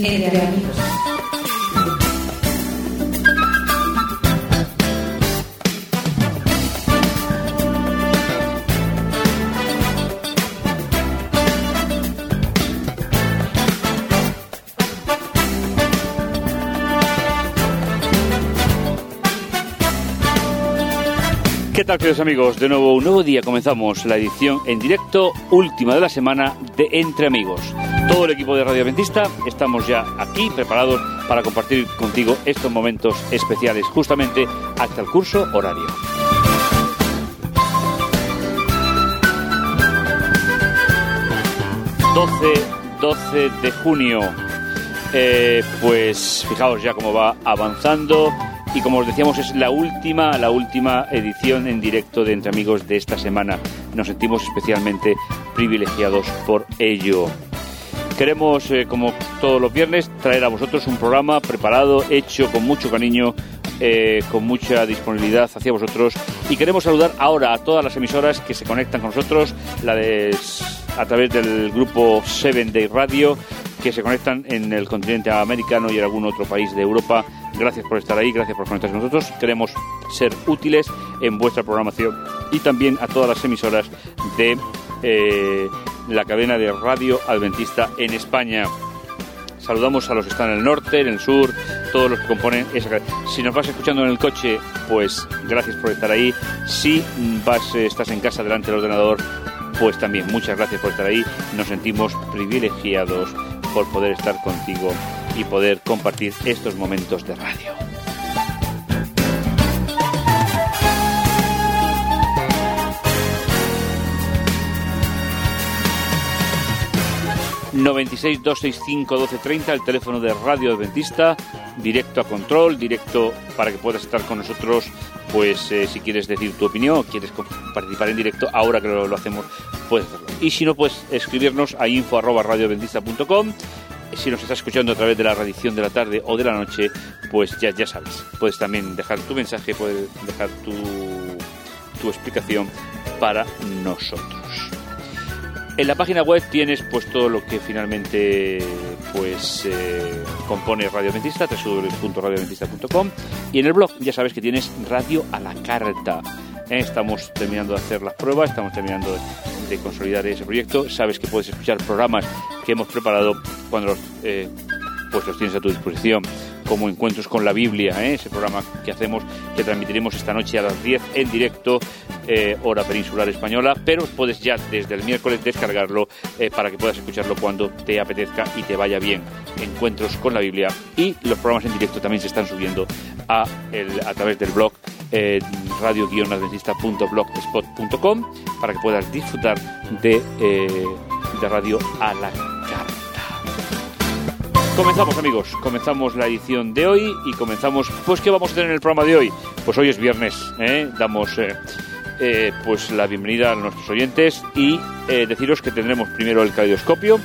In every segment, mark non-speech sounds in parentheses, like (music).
Entre amigos. Tal, queridos amigos? De nuevo, un nuevo día. Comenzamos la edición en directo, última de la semana de Entre Amigos. Todo el equipo de Radio Adventista estamos ya aquí preparados para compartir contigo estos momentos especiales, justamente hasta el curso horario. ...12, 12 de junio... Eh, pues fijaos ya cómo va avanzando y como os decíamos es la última, la última edición en directo de Entre Amigos de esta semana. Nos sentimos especialmente privilegiados por ello. Queremos, eh, como todos los viernes, traer a vosotros un programa preparado, hecho con mucho cariño, eh, con mucha disponibilidad hacia vosotros. Y queremos saludar ahora a todas las emisoras que se conectan con nosotros, la de, a través del grupo Seven Day Radio, que se conectan en el continente americano y en algún otro país de Europa. Gracias por estar ahí, gracias por conectarse con nosotros. Queremos ser útiles en vuestra programación y también a todas las emisoras de eh, la cadena de Radio Adventista en España. Saludamos a los que están en el norte, en el sur, todos los que componen esa cadena. Si nos vas escuchando en el coche, pues gracias por estar ahí. Si vas, eh, estás en casa delante del ordenador, pues también muchas gracias por estar ahí. Nos sentimos privilegiados por poder estar contigo y poder compartir estos momentos de radio. ...96 265 1230... ...el teléfono de Radio Adventista... ...directo a control, directo para que puedas estar con nosotros... ...pues eh, si quieres decir tu opinión... ...quieres participar en directo... ...ahora que lo, hacemos, puedes hacerlo. Y si no, puedes escribirnos a info arroba radioadventista.com si nos estás escuchando a través de la radición de la tarde o de la noche, pues ya, ya sabes. Puedes también dejar tu mensaje, puedes dejar tu, tu explicación para nosotros. En la página web tienes pues todo lo que finalmente pues eh, compone Radio Adventista, www.radioadventista.com y en el blog ya sabes que tienes Radio a la Carta. Estamos terminando de hacer las pruebas, estamos terminando de, consolidar ese proyecto. Sabes que puedes escuchar programas que hemos preparado cuando los, eh, pues tienes a tu disposición, como Encuentros con la Biblia, ¿eh? ese programa que hacemos, que transmitiremos esta noche a las 10 en directo, eh, hora peninsular española, pero puedes ya desde el miércoles descargarlo eh, para que puedas escucharlo cuando te apetezca y te vaya bien. Encuentros con la Biblia y los programas en directo también se están subiendo a, el, a través del blog radio-adventista.blogspot.com para que puedas disfrutar de, eh, de radio a la carta. Comenzamos amigos, comenzamos la edición de hoy y comenzamos, pues ¿qué vamos a tener en el programa de hoy? Pues hoy es viernes, ¿eh? damos eh, pues la bienvenida a nuestros oyentes y deciros que tendremos primero el caleidoscopio,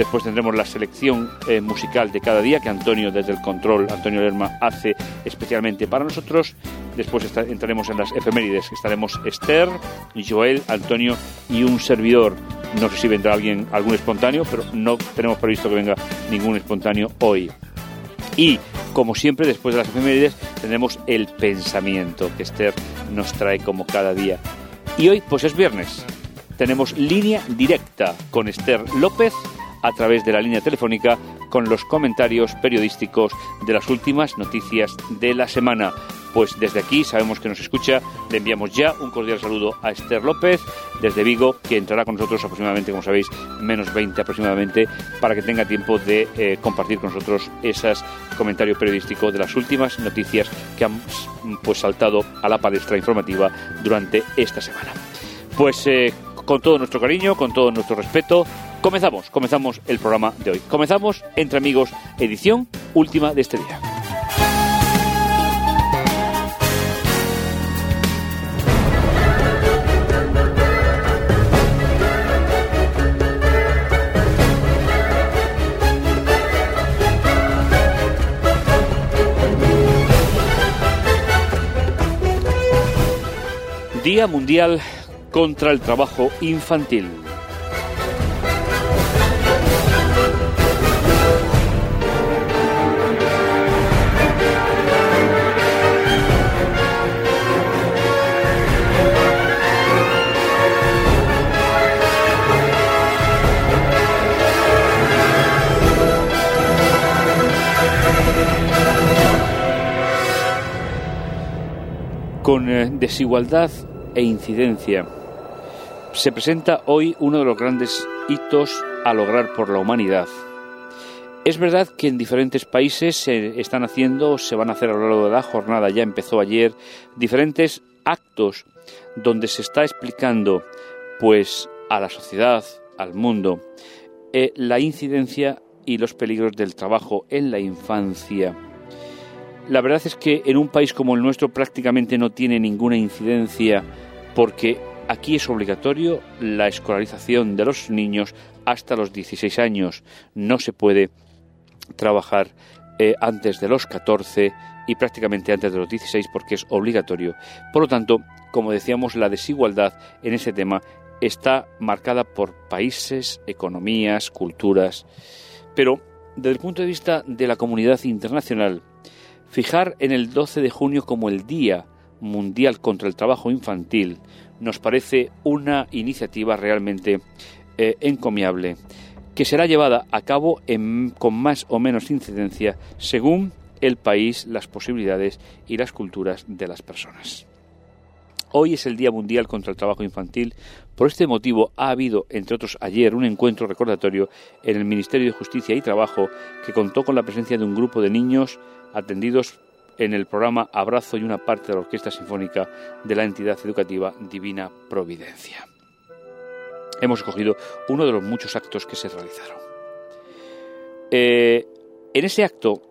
después tendremos la selección eh, musical de cada día que Antonio desde el control, Antonio Lerma, hace especialmente para nosotros, después entraremos en las efemérides, estaremos Esther, Joel, Antonio y un servidor. No sé si vendrá alguien, algún espontáneo, pero no tenemos previsto que venga ningún espontáneo hoy. Y, como siempre, después de las efemérides, tendremos el pensamiento que Esther nos trae como cada día. Y hoy, pues es viernes. Tenemos línea directa con Esther López a través de la línea telefónica con los comentarios periodísticos de las últimas noticias de la semana. Pues desde aquí sabemos que nos escucha, le enviamos ya un cordial saludo a Esther López desde Vigo, que entrará con nosotros aproximadamente, como sabéis, menos 20 aproximadamente, para que tenga tiempo de eh, compartir con nosotros esos comentarios periodísticos de las últimas noticias que han pues saltado a la palestra informativa durante esta semana. Pues eh, con todo nuestro cariño, con todo nuestro respeto, comenzamos, comenzamos el programa de hoy. Comenzamos Entre Amigos, edición última de este día. Día Mundial contra el Trabajo Infantil. Con eh, desigualdad e incidencia. Se presenta hoy uno de los grandes hitos a lograr por la humanidad. Es verdad que en diferentes países se están haciendo, se van a hacer a lo largo de la jornada, ya empezó ayer, diferentes actos donde se está explicando pues a la sociedad, al mundo, eh, la incidencia y los peligros del trabajo en la infancia. La verdad es que en un país como el nuestro prácticamente no tiene ninguna incidencia porque aquí es obligatorio la escolarización de los niños hasta los 16 años. No se puede trabajar eh, antes de los 14 y prácticamente antes de los 16 porque es obligatorio. Por lo tanto, como decíamos, la desigualdad en ese tema está marcada por países, economías, culturas. Pero desde el punto de vista de la comunidad internacional, fijar en el 12 de junio como el Día Mundial contra el Trabajo Infantil nos parece una iniciativa realmente eh, encomiable que será llevada a cabo con más o menos incidencia según el país, las posibilidades y las culturas de las personas. Hoy es el Día Mundial contra el Trabajo Infantil. Por este motivo ha habido, entre otros, ayer un encuentro recordatorio en el Ministerio de Justicia y Trabajo que contó con la presencia de un grupo de niños atendidos en el programa Abrazo y una parte de la Orquesta Sinfónica de la entidad educativa Divina Providencia. Hemos escogido uno de los muchos actos que se realizaron. Eh, en ese acto,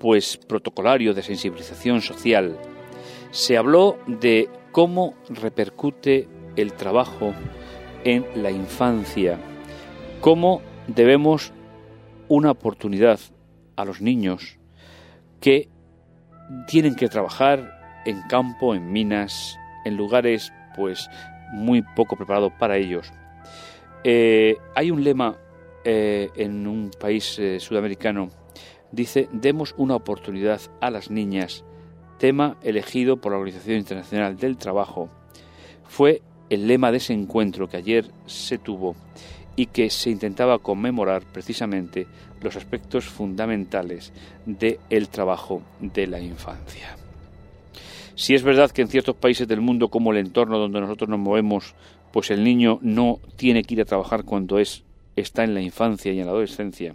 pues protocolario de sensibilización social, se habló de cómo repercute el trabajo en la infancia, cómo debemos una oportunidad a los niños que tienen que trabajar en campo, en minas, en lugares pues muy poco preparados para ellos. Eh, hay un lema eh, en un país eh, sudamericano, dice, demos una oportunidad a las niñas tema elegido por la Organización Internacional del Trabajo, fue el lema de ese encuentro que ayer se tuvo y que se intentaba conmemorar precisamente los aspectos fundamentales del trabajo de la infancia. Si es verdad que en ciertos países del mundo como el entorno donde nosotros nos movemos, pues el niño no tiene que ir a trabajar cuando es está en la infancia y en la adolescencia.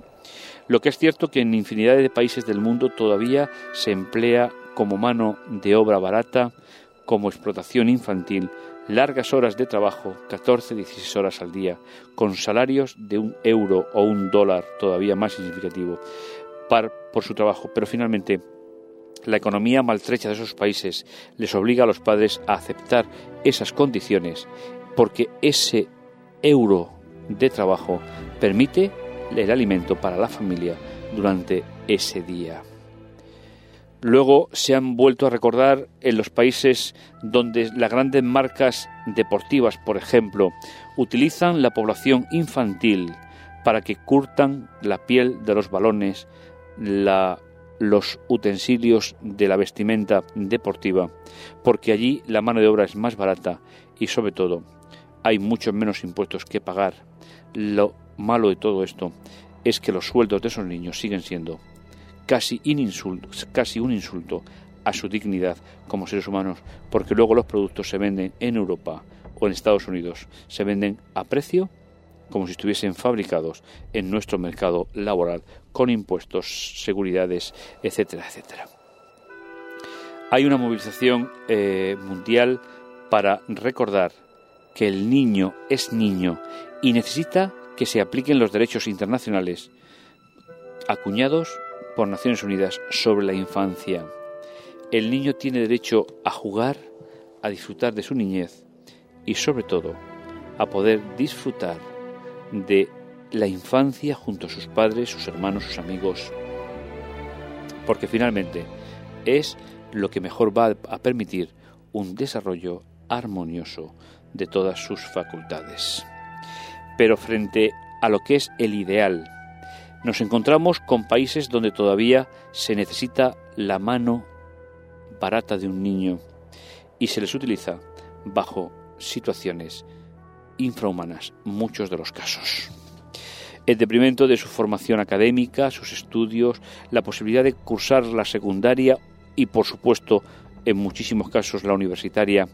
Lo que es cierto que en infinidad de países del mundo todavía se emplea como mano de obra barata, como explotación infantil, largas horas de trabajo, 14-16 horas al día, con salarios de un euro o un dólar todavía más significativo por su trabajo. Pero finalmente, la economía maltrecha de esos países les obliga a los padres a aceptar esas condiciones porque ese euro de trabajo permite el alimento para la familia durante ese día. Luego se han vuelto a recordar en los países donde las grandes marcas deportivas, por ejemplo, utilizan la población infantil para que curtan la piel de los balones, los utensilios de la vestimenta deportiva, porque allí la mano de obra es más barata y sobre todo hay muchos menos impuestos que pagar. Lo malo de todo esto es que los sueldos de esos niños siguen siendo casi, un insulto a su dignidad como seres humanos, porque luego los productos se venden en Europa o en Estados Unidos, se venden a precio como si estuviesen fabricados en nuestro mercado laboral con impuestos, seguridades, etcétera, etcétera. Hay una movilización eh, mundial para recordar que el niño es niño y necesita que se apliquen los derechos internacionales acuñados por Naciones Unidas sobre la infancia. El niño tiene derecho a jugar, a disfrutar de su niñez y sobre todo a poder disfrutar de la infancia junto a sus padres, sus hermanos, sus amigos, porque finalmente es lo que mejor va a permitir un desarrollo armonioso de todas sus facultades. Pero frente a lo que es el ideal nos encontramos con países donde todavía se necesita la mano barata de un niño y se les utiliza bajo situaciones infrahumanas, muchos de los casos. El deprimento de su formación académica, sus estudios, la posibilidad de cursar la secundaria y, por supuesto, en muchísimos casos la universitaria,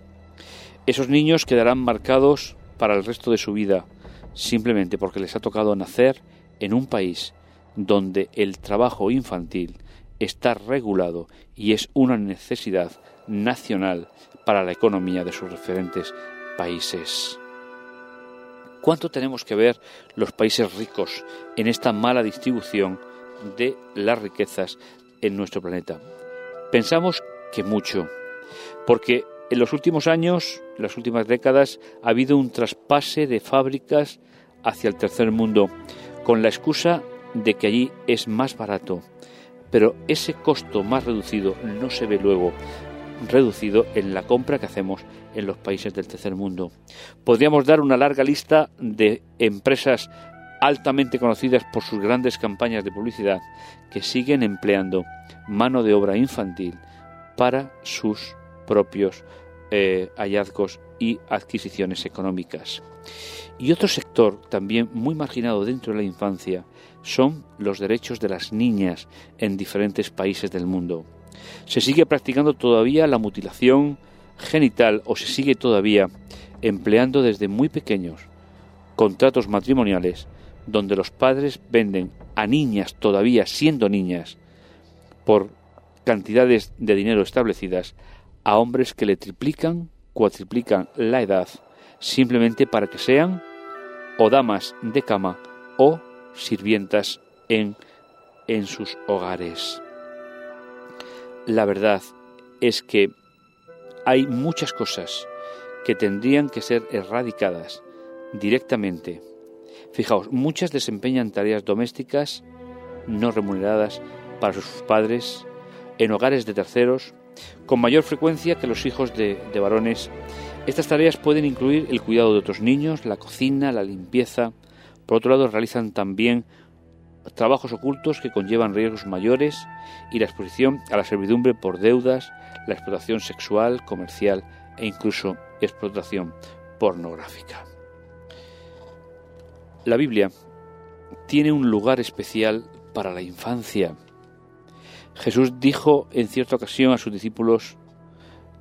esos niños quedarán marcados para el resto de su vida, simplemente porque les ha tocado nacer en un país donde el trabajo infantil está regulado y es una necesidad nacional para la economía de sus diferentes países. ¿Cuánto tenemos que ver los países ricos en esta mala distribución de las riquezas en nuestro planeta? Pensamos que mucho, porque en los últimos años, las últimas décadas, ha habido un traspase de fábricas hacia el tercer mundo, con la excusa de que allí es más barato. Pero ese costo más reducido no se ve luego reducido en la compra que hacemos en los países del tercer mundo. Podríamos dar una larga lista de empresas altamente conocidas por sus grandes campañas de publicidad que siguen empleando mano de obra infantil para sus propios eh, hallazgos y adquisiciones económicas. Y otro sector también muy marginado dentro de la infancia son los derechos de las niñas en diferentes países del mundo. Se sigue practicando todavía la mutilación genital o se sigue todavía empleando desde muy pequeños contratos matrimoniales donde los padres venden a niñas todavía siendo niñas por cantidades de dinero establecidas a hombres que le triplican, cuatriplican la edad simplemente para que sean o damas de cama o sirvientas en, en sus hogares. La verdad es que hay muchas cosas que tendrían que ser erradicadas directamente. Fijaos, muchas desempeñan tareas domésticas no remuneradas para sus padres en hogares de terceros con mayor frecuencia que los hijos de, varones. Estas tareas pueden incluir el cuidado de otros niños, la cocina, la limpieza. Por otro lado, realizan también trabajos ocultos que conllevan riesgos mayores y la exposición a la servidumbre por deudas, la explotación sexual, comercial e incluso explotación pornográfica. La Biblia tiene un lugar especial para la infancia. Jesús dijo en cierta ocasión a sus discípulos,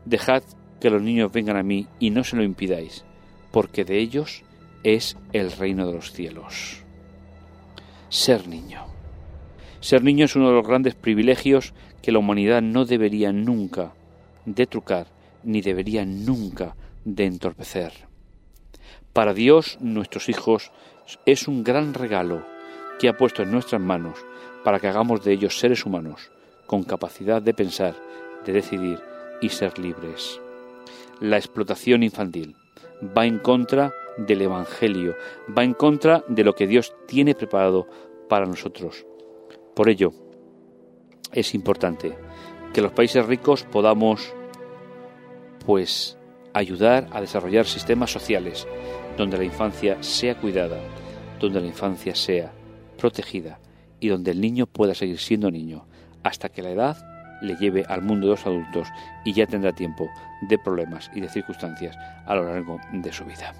Dejad que los niños vengan a mí y no se lo impidáis, porque de ellos es el reino de los cielos ser niño. Ser niño es uno de los grandes privilegios que la humanidad no debería nunca de trucar ni debería nunca de entorpecer. Para Dios, nuestros hijos, es un gran regalo que ha puesto en nuestras manos para que hagamos de ellos seres humanos con capacidad de pensar, de decidir y ser libres. La explotación infantil va en contra del Evangelio, va en contra de lo que Dios tiene preparado para nosotros. Por ello, es importante que los países ricos podamos, pues, ayudar a desarrollar sistemas sociales donde la infancia sea cuidada, donde la infancia sea protegida y donde el niño pueda seguir siendo niño hasta que la edad le lleve al mundo de los adultos y ya tendrá tiempo de problemas y de circunstancias a lo largo de su vida.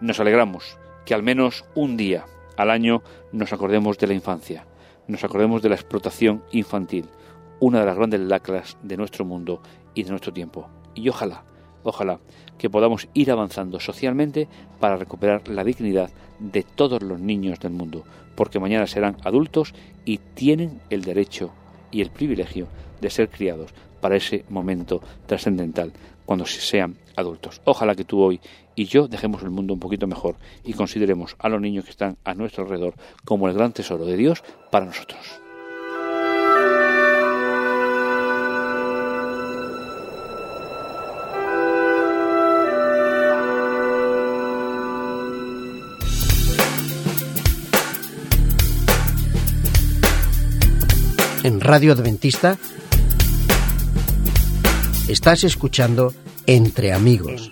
Nos alegramos que al menos un día al año nos acordemos de la infancia, nos acordemos de la explotación infantil, una de las grandes lacras de nuestro mundo y de nuestro tiempo. Y ojalá, ojalá que podamos ir avanzando socialmente para recuperar la dignidad de todos los niños del mundo, porque mañana serán adultos y tienen el derecho y el privilegio de ser criados para ese momento trascendental cuando sean adultos. Ojalá que tú hoy y yo dejemos el mundo un poquito mejor y consideremos a los niños que están a nuestro alrededor como el gran tesoro de Dios para nosotros. En Radio Adventista estás escuchando Entre Amigos.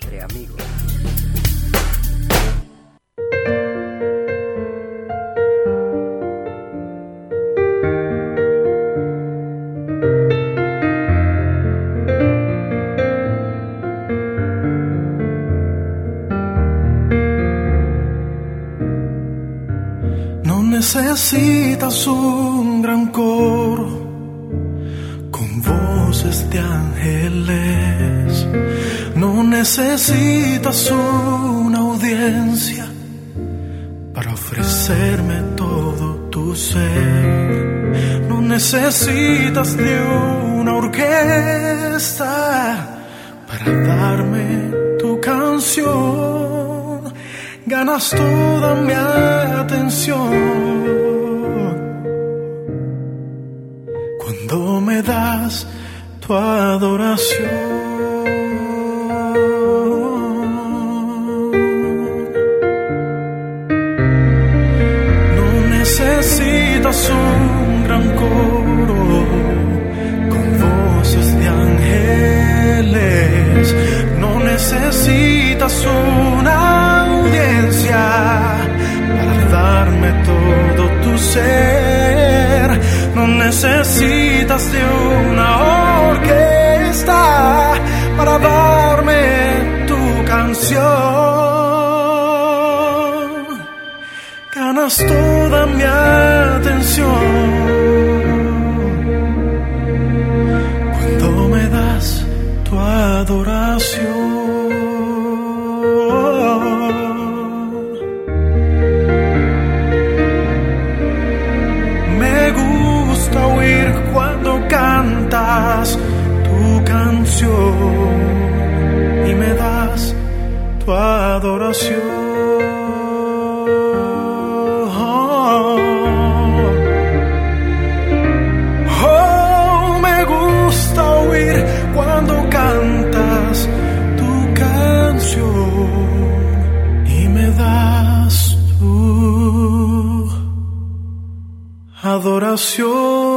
story story adoración.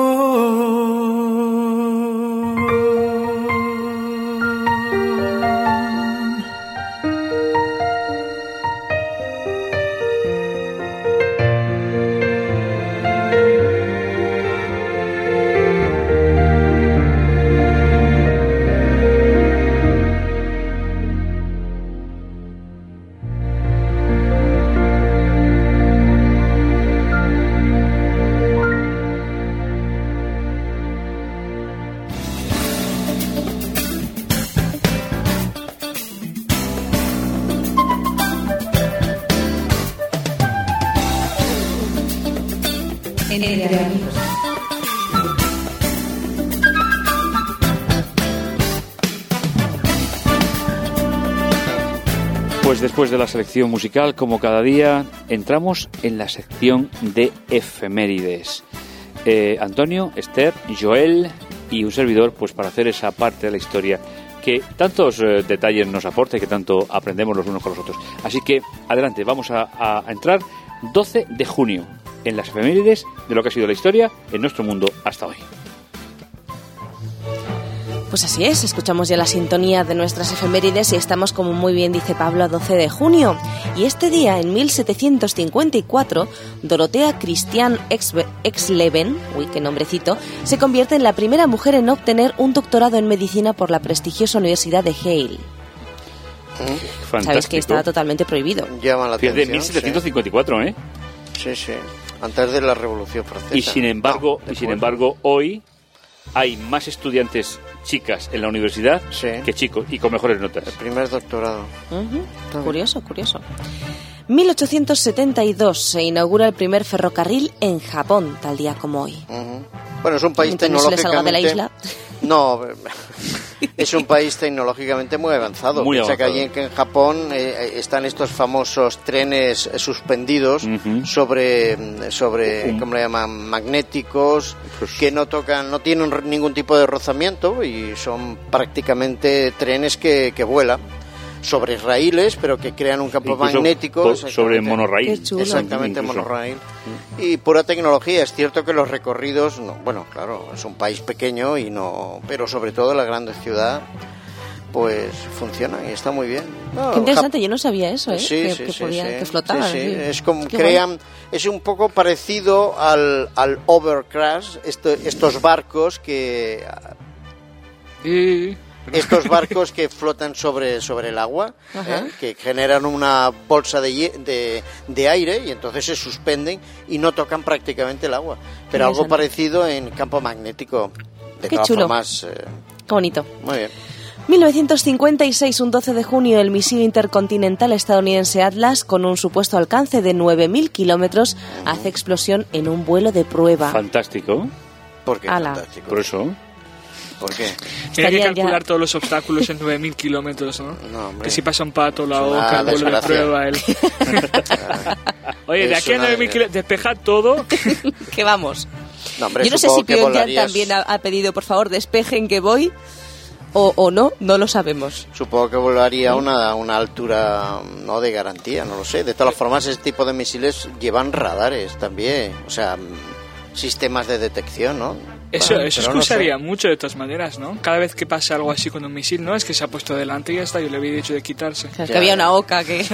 Después de la selección musical, como cada día, entramos en la sección de efemérides. Eh, Antonio, Esther, Joel y un servidor, pues para hacer esa parte de la historia que tantos eh, detalles nos aporta y que tanto aprendemos los unos con los otros. Así que adelante, vamos a, a entrar 12 de junio en las efemérides de lo que ha sido la historia en nuestro mundo hasta hoy. Pues así es, escuchamos ya la sintonía de nuestras efemérides y estamos, como muy bien dice Pablo, a 12 de junio. Y este día, en 1754, Dorotea Christian Exleben, uy, qué nombrecito, se convierte en la primera mujer en obtener un doctorado en medicina por la prestigiosa Universidad de Yale. Fantástico. Sabéis que estaba totalmente prohibido. Llama la atención. 1754, ¿eh? Sí, sí. sí. Antes de la Revolución Francesa. Y sin embargo, No, y sin embargo, hoy hay más estudiantes chicas en la universidad Sí. que chicos y con mejores notas. El primer doctorado. Curioso, curioso. 1872 se inaugura el primer ferrocarril en Japón, tal día como hoy. Bueno, es un país Mientras no se le salga de la tecnológicamente... (laughs) No, (laughs) es un país tecnológicamente muy avanzado. Muy Piensa que avanzado. allí en, que en Japón eh, están estos famosos trenes eh, suspendidos sobre, sobre ¿cómo le llaman? Magnéticos Pues- que no tocan, no tienen ningún tipo de rozamiento y son prácticamente trenes que, que vuelan sobre raíles, pero que crean un campo Incluso magnético. sobre monorraíl. Exactamente, Incluso. monorraíl. Y pura tecnología. Es cierto que los recorridos, no, bueno, claro, es un país pequeño y no, pero sobre todo la grande ciudad, pues funcionan y está muy bien. No, Qué interesante, yo no sabía eso, ¿eh? Sí, que, sí, que sí, podía- sí. que flotaban. Sí, sí. sí. Es como Qué crean, es un poco parecido al, al overcrash, esto- estos barcos que estos (laughs) barcos que flotan sobre, sobre el agua. ¿eh? que generan una bolsa de, de, de aire y entonces se suspenden y no tocan prácticamente el agua. Pero algo parecido en campo magnético. De Qué todas chulo. formas, eh, Qué bonito. Muy bien. 1956, un 12 de junio, el misil intercontinental estadounidense Atlas, con un supuesto alcance de 9.000 kilómetros, hace explosión en un vuelo de prueba. Fantástico. ¿Por qué? Ala. Fantástico. Por eso. ¿Por qué? Tiene que ya- calcular todos los obstáculos en (laughs) 9.000 kilómetros, ¿no? No, hombre. que si pasa un pato, la oca, de desgracia. prueba, el... (laughs) (laughs) Oye, de aquí a una 9.000 kilómetros, despejad todo. que vamos. No, hombre, Yo no sé si Pyongyang volarías- también ha, ha pedido, por favor, despejen que voy, o, o no, no lo sabemos. Supongo que volaría a una, a una altura no de garantía, no lo sé. De todas formas, ese tipo de misiles llevan radares también, o sea, mm, sistemas de detección, ¿no? Eso, eso pero no sé. excusaría mucho de todas maneras, ¿no? Cada vez que pasa algo así con un misil, no es que se ha puesto delante y ya está, yo le había dicho de quitarse. O sea, es que había una oca que...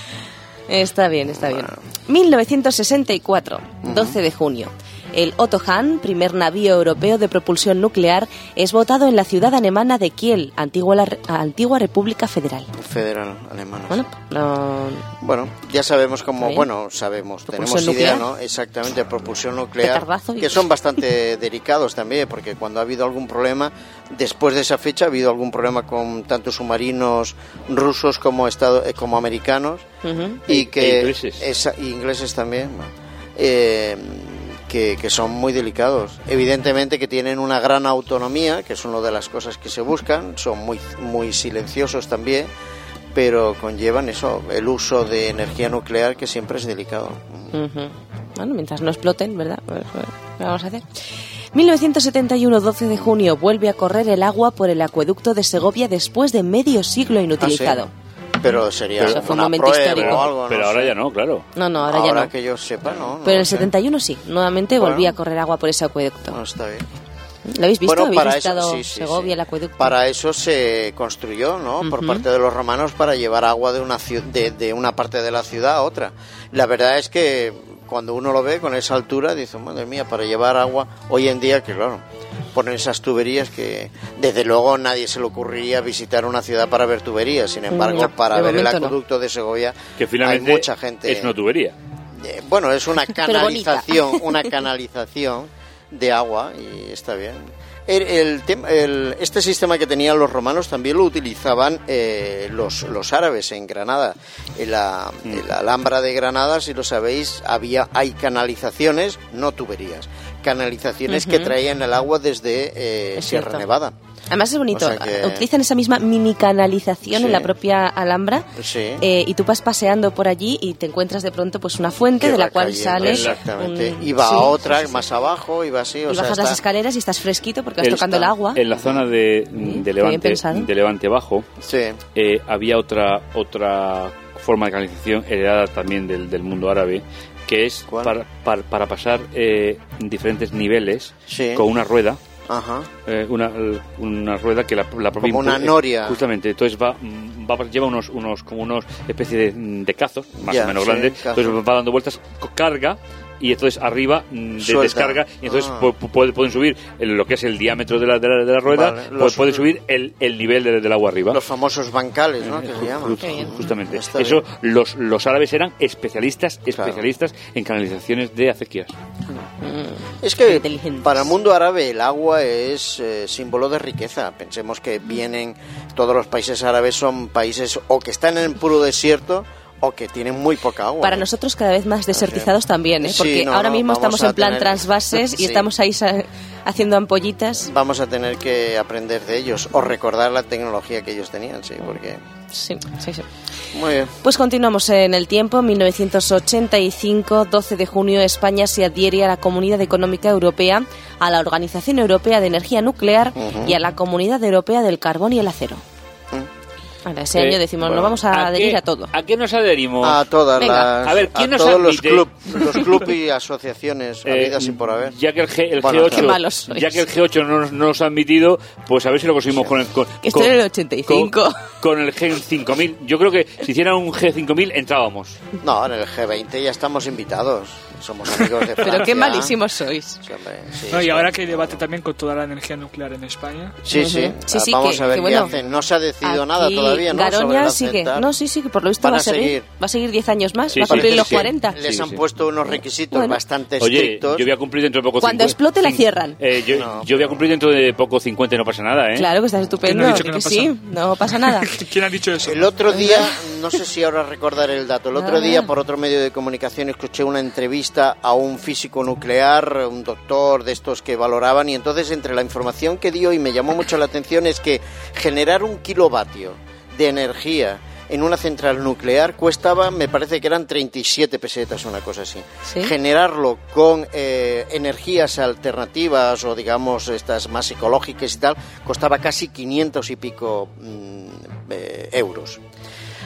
(laughs) está bien, está bien. 1964, 12 de junio. El Otto Hahn, primer navío europeo de propulsión nuclear, es votado en la ciudad alemana de Kiel, antigua, la- antigua República Federal. Federal alemana. Bueno, no, Bueno, ya sabemos cómo, bueno, sabemos, tenemos idea, nuclear. ¿no? Exactamente, propulsión nuclear, y- que son bastante (laughs) delicados también, porque cuando ha habido algún problema, después de esa fecha ha habido algún problema con tanto submarinos rusos como estado, eh, como americanos Ujú. y E- que e ingleses. esa- y ingleses también, eh, que, que son muy delicados. Evidentemente que tienen una gran autonomía, que es una de las cosas que se buscan, son muy muy silenciosos también pero conllevan eso, el uso de energía nuclear que siempre es delicado. Bueno, mientras no exploten, ¿verdad? ¿qué vamos a hacer? 1971, 12 de junio, vuelve a correr el agua por el acueducto de Segovia después de medio siglo inutilizado. Pero sería Eso fue un momento prueba histórico. o algo. Pero ahora sé. ya no, claro. No, no, ahora, Ahora ya no. que yo sepa, no. no Pero en el lo sé. 71 sí, nuevamente Bueno. volvía a correr agua por ese acueducto. Está bien. ¿Lo habéis visto? Bueno, ¿Habéis para visitado eso, sí, sí, Segovia, sí. el acueducto? Para eso se construyó, ¿no? Por parte de los romanos para llevar agua de una de, de una parte de la ciudad a otra. La verdad es que cuando uno lo ve con esa altura dice, madre mía, para llevar agua hoy en día que claro, ponen esas tuberías que desde luego nadie se le ocurriría visitar una ciudad para ver tuberías. Sin embargo, No, para ver el no. acueducto de Segovia Que finalmente hay mucha gente. es una tubería. Eh, bueno, es una (laughs) canalización, una canalización de agua y está bien. El, el el- este sistema que tenían los romanos también lo utilizaban eh, los, los árabes en Granada. En la, en la Alhambra de Granada, si lo sabéis, había hay canalizaciones, no tuberías, canalizaciones que traían el agua desde eh, Sierra cierto. Nevada. Además es bonito, O sea que- utilizan esa misma mini canalización Sí. en la propia Alhambra Sí. eh, y tú vas paseando por allí y te encuentras de pronto pues una fuente que de la va cual cayendo, sale Exactamente. un- Iba sí, a otra sí, sí, sí. más abajo, iba así. O y sea, bajas las escaleras y estás fresquito porque vas El- tocando el agua. En la zona de, de Levante, de Levante Bajo, eh, había otra otra forma de canalización heredada también del, del mundo árabe que es para, para, para pasar eh, diferentes niveles Sí. con una rueda Ajá. eh, una, una rueda que la, la propia Como una eh, noria. justamente entonces va, mm, va lleva unos unos como unos especie de, de cazos más o menos sí, grandes cazo. entonces va dando vueltas carga y entonces arriba mm, de- Suelta. descarga y entonces Ah. pu- pu- puede- pueden subir el- lo que es el diámetro de la, de la, de la rueda Vale, pu- los- puede subir el, el nivel de- del agua arriba Los famosos bancales, ¿no? Que se llaman. justamente Está eso bien. los, los árabes eran especialistas especialistas en canalizaciones de acequias Es que para el mundo árabe el agua es eh, símbolo de riqueza. Pensemos que vienen, todos los países árabes son países o que están en puro desierto o que tienen muy poca agua. Para nosotros cada vez más desertizados también, ¿eh? Sí, porque no, ahora no, mismo vamos estamos en plan tener- transvases y (laughs) Sí. estamos ahí haciendo ampollitas. Vamos a tener que aprender de ellos o recordar la tecnología que ellos tenían, sí, porque... Sí, sí, sí. Muy bien. Pues continuamos en el tiempo. 1985, 12 de junio, España se adhiere a la Comunidad Económica Europea, a la Organización Europea de Energía Nuclear Ujú. y a la Comunidad Europea del Carbón y el Acero. Ahora, ese año Eh, decimos, bueno, no vamos a, adherir qué, a todo. ¿A qué nos adherimos? A todas Venga. las... A ver, ¿quién nos todos los admite? club, los club y asociaciones (laughs) Eh, habidas y por haber. Ya que el, G, el Bueno, G8, Qué malos sois. ya que el G8 no nos, no nos ha admitido, pues a ver si lo conseguimos con el con, Que estoy con- el 85. con, con el G5000. Yo creo que si hicieran un G5000 entrábamos. No, en el G20 ya estamos invitados. Somos amigos de Francia. (laughs) Pero qué malísimos sois. Sí, hombre, sí, No, y ahora que hay debate también con toda la energía nuclear en España. Sí, sí. Sí, sí, vamos que- a ver que qué bueno, hacen. No se ha decidido nada todavía, ¿no? Garoña sigue. No, sí, sí, que por lo visto Van va a seguir. seguir. Va a seguir 10 años más, Sí, va a cumplir sí, los sí. 40. Les Sí, han sí. puesto unos requisitos Bueno. bastante Oye, estrictos. yo voy a cumplir dentro de poco Cuando explote la cierran. Eh, yo, No. yo voy a cumplir dentro de poco 50 y no pasa nada, ¿eh? Claro que estás estupendo. ¿Quién ha dicho que que no sí, no pasa nada. (laughs) ¿Quién ha dicho eso? El otro día, no sé si ahora recordaré el dato, el otro día por otro medio de comunicación escuché una entrevista a un físico nuclear, un doctor de estos que valoraban y entonces entre la información que dio y me llamó mucho la atención es que generar un kilovatio de energía en una central nuclear costaba, me parece que eran 37 pesetas, una cosa así. Sí. Generarlo con eh, energías alternativas o digamos estas más ecológicas y tal, costaba casi 500 y pico mm, eh, euros.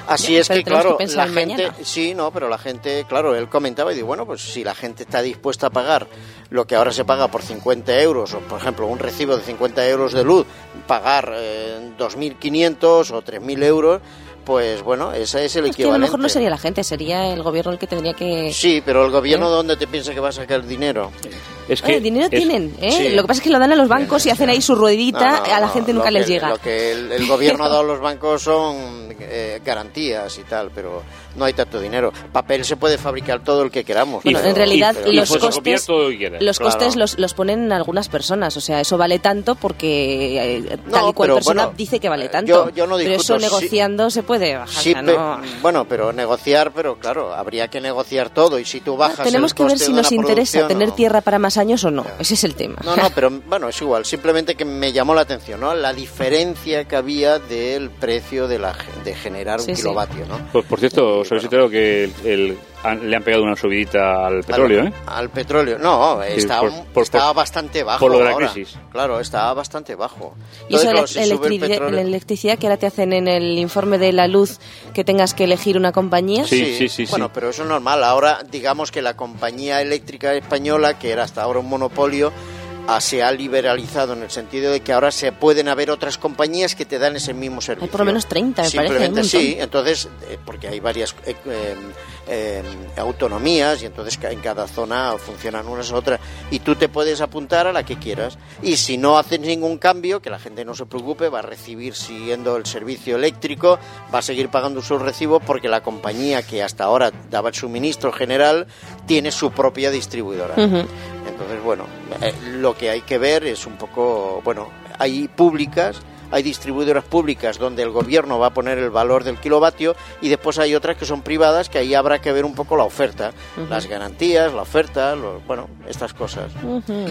Así es que, claro, que la en gente, mañana. sí, no, pero la gente, claro, él comentaba y digo, bueno, pues si la gente está dispuesta a pagar lo que ahora se paga por 50 euros, o por ejemplo un recibo de 50 euros de luz, pagar eh, 2.500 o 3.000 euros, pues bueno, ese es el Es que a lo mejor no sería la gente, sería el gobierno el que tendría que... Sí, pero el gobierno, ¿Eh? ¿dónde te piensa que va a sacar dinero? Es Eh, dinero es- tienen, ¿eh? sí. Lo que pasa es que lo dan a los bancos y hacen ahí su ruedita, No, no, a la gente nunca les que- llega. Lo que el, el gobierno ha dado a (laughs) los bancos son eh, garantías y tal, pero no hay tanto dinero. Papel se puede fabricar todo el que queramos. Bueno, pero- en realidad pero- y los costes, todo que los Claro. costes los, los ponen algunas personas, o sea, eso vale tanto porque eh, tal No, y cual pero persona bueno, dice que vale eh, tanto. yo- yo no pero discuto, eso sí- negociando se puede bajar. Sí, pe- bueno, pero negociar, pero claro, habría que negociar todo y si tú bajas Tenemos el que ver si nos interesa tener tierra para más años o no. Ese es el tema. No, no, pero bueno, es igual. Simplemente que me llamó la atención, ¿no? La diferencia que había del precio de, la, de generar Sí, un sí. kilovatio, ¿no? Pues por cierto, bueno. enterado que el- el- han- le han pegado una subidita al petróleo, al, ¿eh? Al petróleo. No, Sí, estaba, por- por- estaba por- bastante bajo. por lo de la ahora. crisis. Claro, estaba bastante bajo. Y eso, Entonces, la, claro, si el petróleo- la electricidad que ahora te hacen en el informe de la luz que tengas que elegir una compañía. Sí, sí, sí, Bueno, sí. pero eso es normal. Ahora, digamos que la compañía eléctrica española, que era hasta ahora un monopolio, ah, se ha liberalizado en el sentido de que ahora se pueden haber otras compañías que te dan ese mismo servicio. Hay por lo menos 30, me parece, Simplemente sí. Entonces, eh, porque hay varias eh, eh, autonomías y entonces en cada zona funcionan unas u otras y tú te puedes apuntar a la que quieras. Y si no haces ningún cambio, que la gente no se preocupe, va a recibir siguiendo el servicio eléctrico, va a seguir pagando su recibo porque la compañía que hasta ahora daba el suministro general tiene su propia distribuidora. Entonces, bueno, eh, lo que hay que ver es un poco, bueno, hay públicas, hay distribuidoras públicas donde el gobierno va a poner el valor del kilovatio y después hay otras que son privadas que ahí habrá que ver un poco la oferta, las garantías, la oferta, lo- bueno, estas cosas.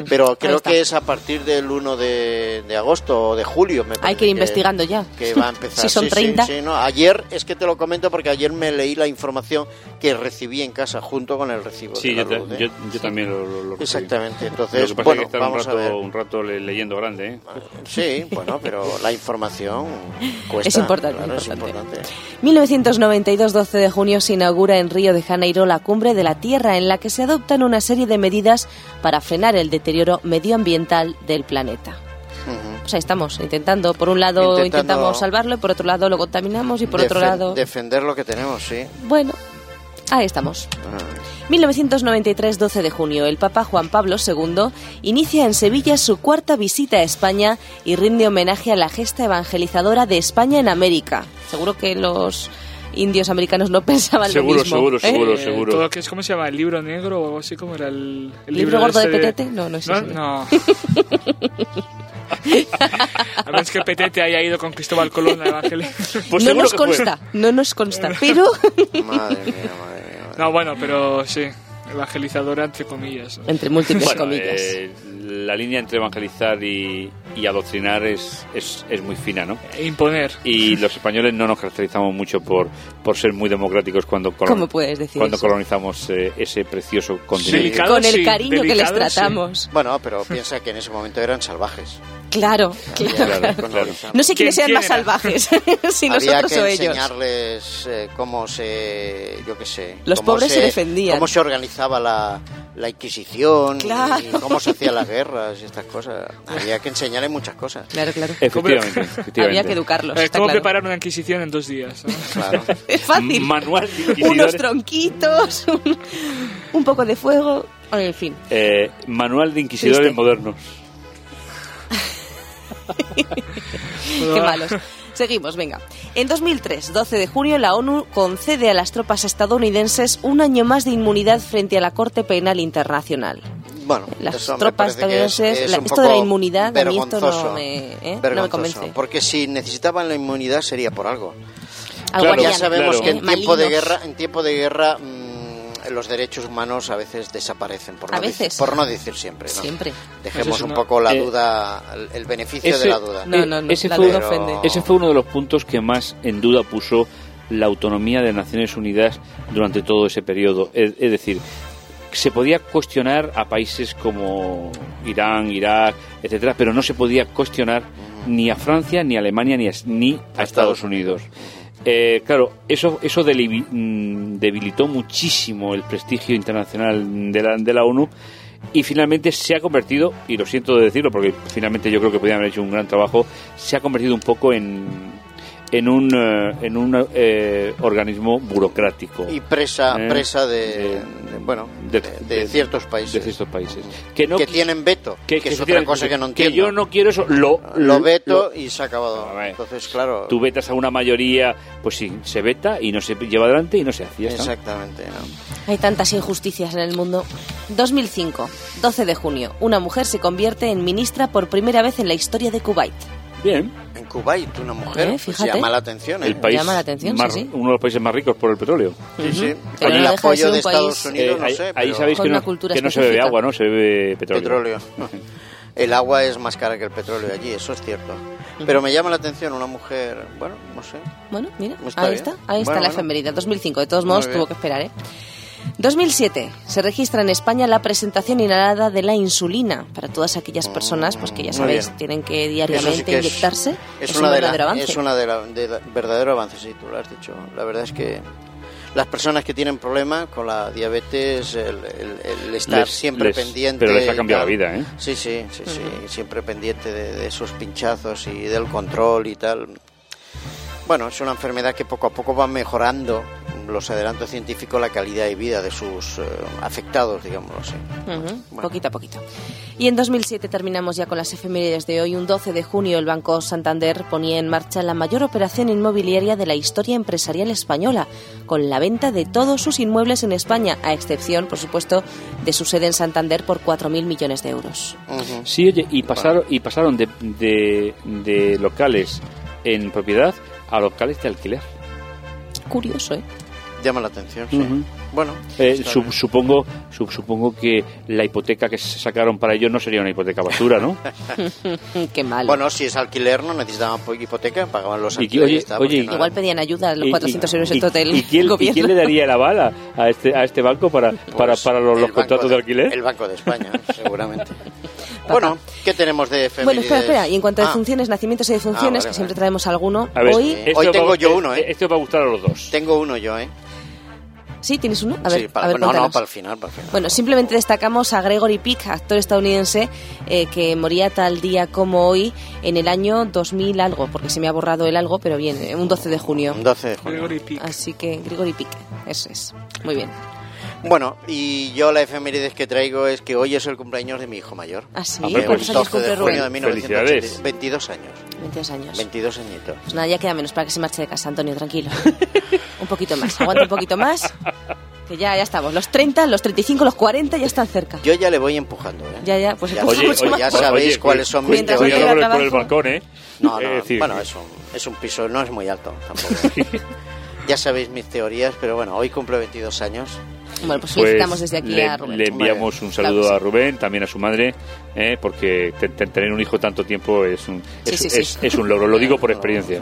Pero creo que es a partir del 1 de, de agosto o de julio, me Hay parece que ir investigando ya. que va a (laughs) empezar. si son Sí, sí, 30. sí, no. Ayer, es que te lo comento porque ayer me leí la información que recibí en casa junto con el recibo. Sí, de la yo, luz, ¿eh? yo, yo también lo, lo- lo recibí. Exactamente, Lo entonces, que pasa bueno, es que estar un vamos a ver. un rato le- leyendo grande, ¿eh? Sí, bueno, pero (laughs) la información cuesta. Es importante, claro, es importante. importante. 1992, 12 de junio, se inaugura en Río de Janeiro la Cumbre de la Tierra, en la que se adoptan una serie de medidas para frenar el deterioro medioambiental del planeta. Pues ahí estamos, intentando. Por un lado Intentando- intentamos salvarlo, y por otro lado lo contaminamos, y por otro lado... Defender lo que tenemos, sí. Bueno, ahí estamos. Ah. 1993, 12 de junio, el Papa Juan Pablo II inicia en Sevilla su cuarta visita a España y rinde homenaje a la gesta evangelizadora de España en América. Seguro que los indios americanos no (laughs) pensaban Seguro, lo mismo. seguro, ¿eh? seguro. Eh, todo lo que es, ¿Cómo se llama? ¿El libro negro o algo así? como era el, el ¿Libro gordo de este Petete? No, no es ese. No. (laughs) a menos que Petete haya ido con Cristóbal Colón a Evangelio. Pues no seguro nos fue. consta, no nos consta, pero Madre mía, madre mía. madre No, bueno, pero sí. Evangelizadora entre comillas. ¿no? entre múltiples Bueno, comillas. eh, la línea entre evangelizar y, y adoctrinar es, es, es muy fina, ¿no? E Imponer. Y los españoles no nos caracterizamos mucho por, por ser muy democráticos cuando, colon- ¿Cómo puedes decir cuando eso? colonizamos eh, ese precioso continente. Delicado, Con el sí, cariño que les delicado, sí. tratamos. Bueno, pero piensa que en ese momento eran salvajes. Claro, claro. Claro, claro. No sé quiénes ¿Quién- sean más era? salvajes, (laughs) si Había nosotros que o ellos. enseñarles eh, cómo se, yo qué sé, Los pobres se defendían. cómo se organizaba la, la Inquisición, Claro. y cómo se hacían las guerras y estas cosas. Había que muchas cosas. Claro, claro. Efectivamente, efectivamente. Había que educarlos, ¿Cómo claro. preparar una Inquisición en dos días? (laughs) Claro. (laughs) Es fácil. Manual de (laughs) Unos tronquitos, un, un poco de fuego, en fin. Eh, manual de inquisidores Triste. modernos. Qué malos. Seguimos, venga. En 2003, 12 de junio, la ONU concede a las tropas estadounidenses un año más de inmunidad frente a la Corte Penal Internacional. Bueno, Las tropas es- estadounidenses, es la- un esto de la inmunidad, a mí esto no me- ¿eh? no me convence. Porque si necesitaban la inmunidad sería por algo. Algo Claro, Ya sabemos claro. que en ¿eh? tiempo de guerra, en tiempo de guerra, mm, los derechos humanos a veces desaparecen, por, A no, decir- veces. por no decir siempre. ¿no? Siempre. Dejemos Pues un poco la Eh, duda, el, beneficio ese- de la duda. No, no, no, ese, la fue, duda Pero- ese fue uno de los puntos que más en duda puso la autonomía de Naciones Unidas durante todo ese periodo. Es, es decir, se podía cuestionar a países como Irán, Irak, etcétera, pero no se podía cuestionar ni a Francia, ni a Alemania, ni a, ni a Estados Unidos. Eh, claro, eso, eso mm, debilitó muchísimo el prestigio internacional de la, de la ONU y finalmente se ha convertido, y lo siento de decirlo porque finalmente yo creo que podían haber hecho un gran trabajo, se ha convertido un poco en, en un, eh, en un eh, organismo burocrático. Y presa, Eh, presa de, de- de- bueno, de- de, de ciertos países. de ciertos países. Que, no, que tienen veto, que, es otra cosa que no entiendo. yo no quiero eso, lo, Lo veto lo- y se ha acabado. Entonces, claro, Tú vetas a una mayoría, pues sí, se veta y no se lleva adelante y no se está. exactamente. ¿no? Hay tantas injusticias en el mundo. 2005, 12 de junio, una mujer se convierte en ministra por primera vez en la historia de Kuwait. Bien. En Kuwait, una mujer, Eh, pues llama la atención. ¿eh? El país Llama la atención, más- sí, sí. uno de los países más ricos por el petróleo. Sí, sí. Con el apoyo de Estados Unidos, Eh, no ahí, sé. ahí pero- sabéis Con que una no, cultura que no se bebe agua, ¿no? Se bebe petróleo. petróleo. (laughs) El agua es más cara que el petróleo allí, eso es cierto. Pero me llama la atención una mujer, bueno, no sé. Bueno, mira, Está ahí bien. está, ahí está la bueno. efeméride. 2005, de todos modos tuvo que esperar, ¿eh? 2007, se registra en España la presentación inhalada de la insulina para todas aquellas personas pues que ya Muy sabéis tienen que diariamente sí que es- inyectarse. Es, un una de la- verdadero avance. es una de la, de la- verdadero avance, sí, tú lo has dicho. La verdad es que las personas que tienen problemas con la diabetes, el, el- el estar Les- siempre les- pendiente. pero les ha cambiado tal. la vida, ¿eh? Sí, sí, sí, sí, siempre pendiente de, de esos pinchazos y del control y tal. Bueno, es una enfermedad que poco a poco va mejorando los adelantos científicos la calidad de vida de sus eh, afectados, digámoslo así. Ujú, Bueno. Poquito a poquito. Y en 2007 terminamos ya con las efemérides de hoy. Un 12 de junio el Banco Santander ponía en marcha la mayor operación inmobiliaria de la historia empresarial española, con la venta de todos sus inmuebles en España, a excepción, por supuesto, de su sede en Santander por 4.000 millones de euros. Sí, oye, y pasaron, y pasaron de, de, de locales en propiedad a locales de alquiler. Curioso, ¿eh? Llama la atención, sí. Ujú. Bueno, Eh, supongo, su- supongo que la hipoteca que se sacaron para ellos no sería una hipoteca basura, ¿no? (laughs) Qué mal. Bueno, si es alquiler, no necesitaban po- hipoteca, pagaban los alquileres. oye, oye, no Igual era- pedían ayuda a los Y- 400 euros y- el total ¿y quién, y gobierno. quién le daría el aval a, este, a este banco para, para, Pues, para los, el los Banco contratos de alquiler? El Banco de España, (laughs) seguramente. bueno, ¿qué tenemos de Bueno, espera, efemérides? espera. Y en cuanto a Ah, defunciones, nacimientos y defunciones, Ah, vale, que siempre vale. traemos alguno, A ver, hoy... esto Hoy va- tengo yo eh, uno, ¿eh? Esto va a gustar a los dos. Tengo uno yo, ¿eh? ¿Sí? ¿Tienes uno? A ver, sí, para, a ver, no, no, para el final, para el final. Bueno, simplemente destacamos a Gregory Peck, actor estadounidense eh, que moría tal día como hoy en el año 2000 algo, porque se me ha borrado el algo, pero bien, eh, un 12 de junio. Un 12 de junio. Gregory Peck. Así que Gregory Peck, eso es. Muy bien. Bueno, y yo la efemérides que traigo es que hoy es el cumpleaños de mi hijo mayor. ¿Ah, sí? Hombre, ¿Cuántos años 12 de cumple junio de Rubén? 1980. Felicidades. 22 años. 22 años. 22 añitos. Pues nada, ya queda menos para que se marche de casa, Antonio, tranquilo. (laughs) un poquito más, aguanta un poquito más. Que ya, ya estamos. Los 30, los 35, los 40 ya están cerca. Yo ya le voy empujando, ¿eh? Ya, ya, pues Ya, Oye, (laughs) oye, ya sabéis oye, cuáles son mis Mientras Cuidado por el, balcón, ¿eh? No, no, bueno, es un, es un piso, no es muy alto tampoco. (laughs) ya sabéis mis teorías, pero bueno, hoy cumple 22 años. Bueno, pues Pues felicitamos desde aquí le, a Rubén. le enviamos un saludo a sí. Rubén, también a su madre, ¿eh? porque te- te- tener un hijo tanto tiempo es un, Sí, es, sí, sí. es- es un logro, lo digo por experiencia.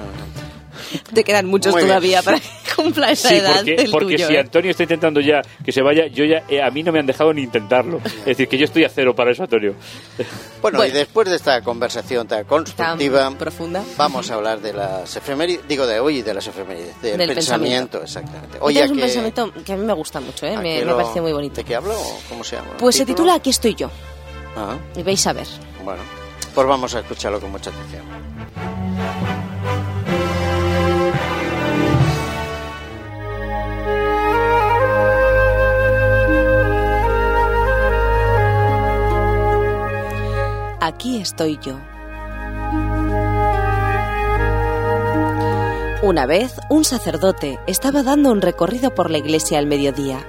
Te quedan muchos Muy bien. todavía para (laughs) cumpla esa Sí, edad porque, del porque tuyo. si ¿eh? Antonio está intentando ya que se vaya, yo ya eh, a mí no me han dejado ni intentarlo. Es decir, que yo estoy a cero para eso, Antonio. Bueno, Bueno. y después de esta conversación tan Tan constructiva, profunda. vamos a hablar de las efemérides, digo de hoy y de las efemérides, del, Del pensamiento, exactamente. Hoy Oye, es un que- pensamiento que a mí me gusta mucho, ¿eh? ¿a me, qué me lo- parece muy bonito. ¿De qué hablo o cómo se llama? Pues se titula Aquí estoy yo. Ah, Y vais a ver. bueno, pues vamos a escucharlo con mucha atención. Aquí estoy yo. Una vez, un sacerdote estaba dando un recorrido por la iglesia al mediodía.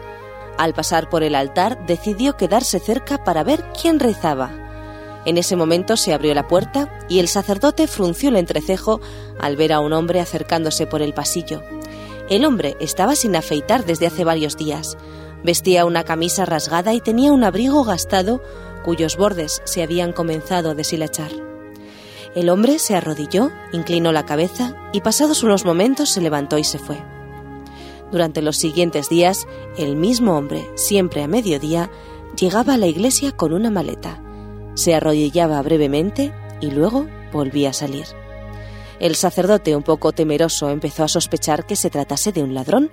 Al pasar por el altar, decidió quedarse cerca para ver quién rezaba. En ese momento se abrió la puerta y el sacerdote frunció el entrecejo al ver a un hombre acercándose por el pasillo. El hombre estaba sin afeitar desde hace varios días. Vestía una camisa rasgada y tenía un abrigo gastado cuyos bordes se habían comenzado a deshilachar. El hombre se arrodilló, inclinó la cabeza y pasados unos momentos se levantó y se fue. Durante los siguientes días, el mismo hombre, siempre a mediodía, llegaba a la iglesia con una maleta. Se arrodillaba brevemente y luego volvía a salir. El sacerdote, un poco temeroso, empezó a sospechar que se tratase de un ladrón,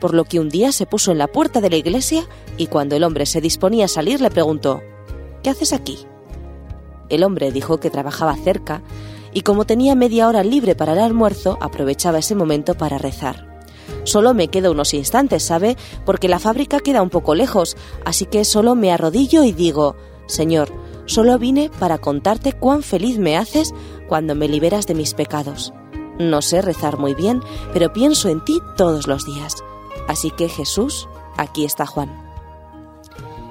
por lo que un día se puso en la puerta de la iglesia y cuando el hombre se disponía a salir le preguntó ¿Qué haces aquí? El hombre dijo que trabajaba cerca y como tenía media hora libre para el almuerzo, aprovechaba ese momento para rezar. Solo me quedo unos instantes, ¿sabe? Porque la fábrica queda un poco lejos, así que solo me arrodillo y digo, Señor, solo vine para contarte cuán feliz me haces cuando me liberas de mis pecados. No sé rezar muy bien, pero pienso en ti todos los días. Así que Jesús, aquí está Juan.